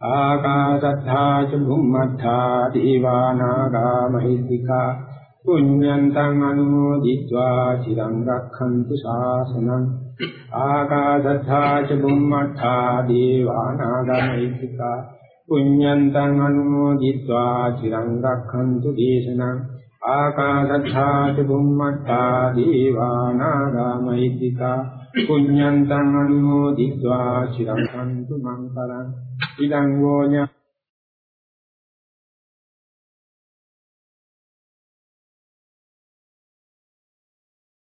ආකාශත්තා ච භුම්මත්තා දීවානාගා මහිද්దికා පුඤ්ඤන්තං අනුමෝදිत्वा চিරං රක්ඛන්තු ශාසනං ආකාශත්තා ච භුම්මත්තා දීවානාගා මහිද්దికා පුඤ්ඤන්තං අනුමෝදිत्वा চিරං රක්ඛන්තු දේශනං ආකාශත්තා ච භුම්මත්තා දීවානාගා මහිද්దికා පුඤ්ඤන්තං අනුමෝදිत्वा චිරං සම්තු මං පරං ඉදං වූ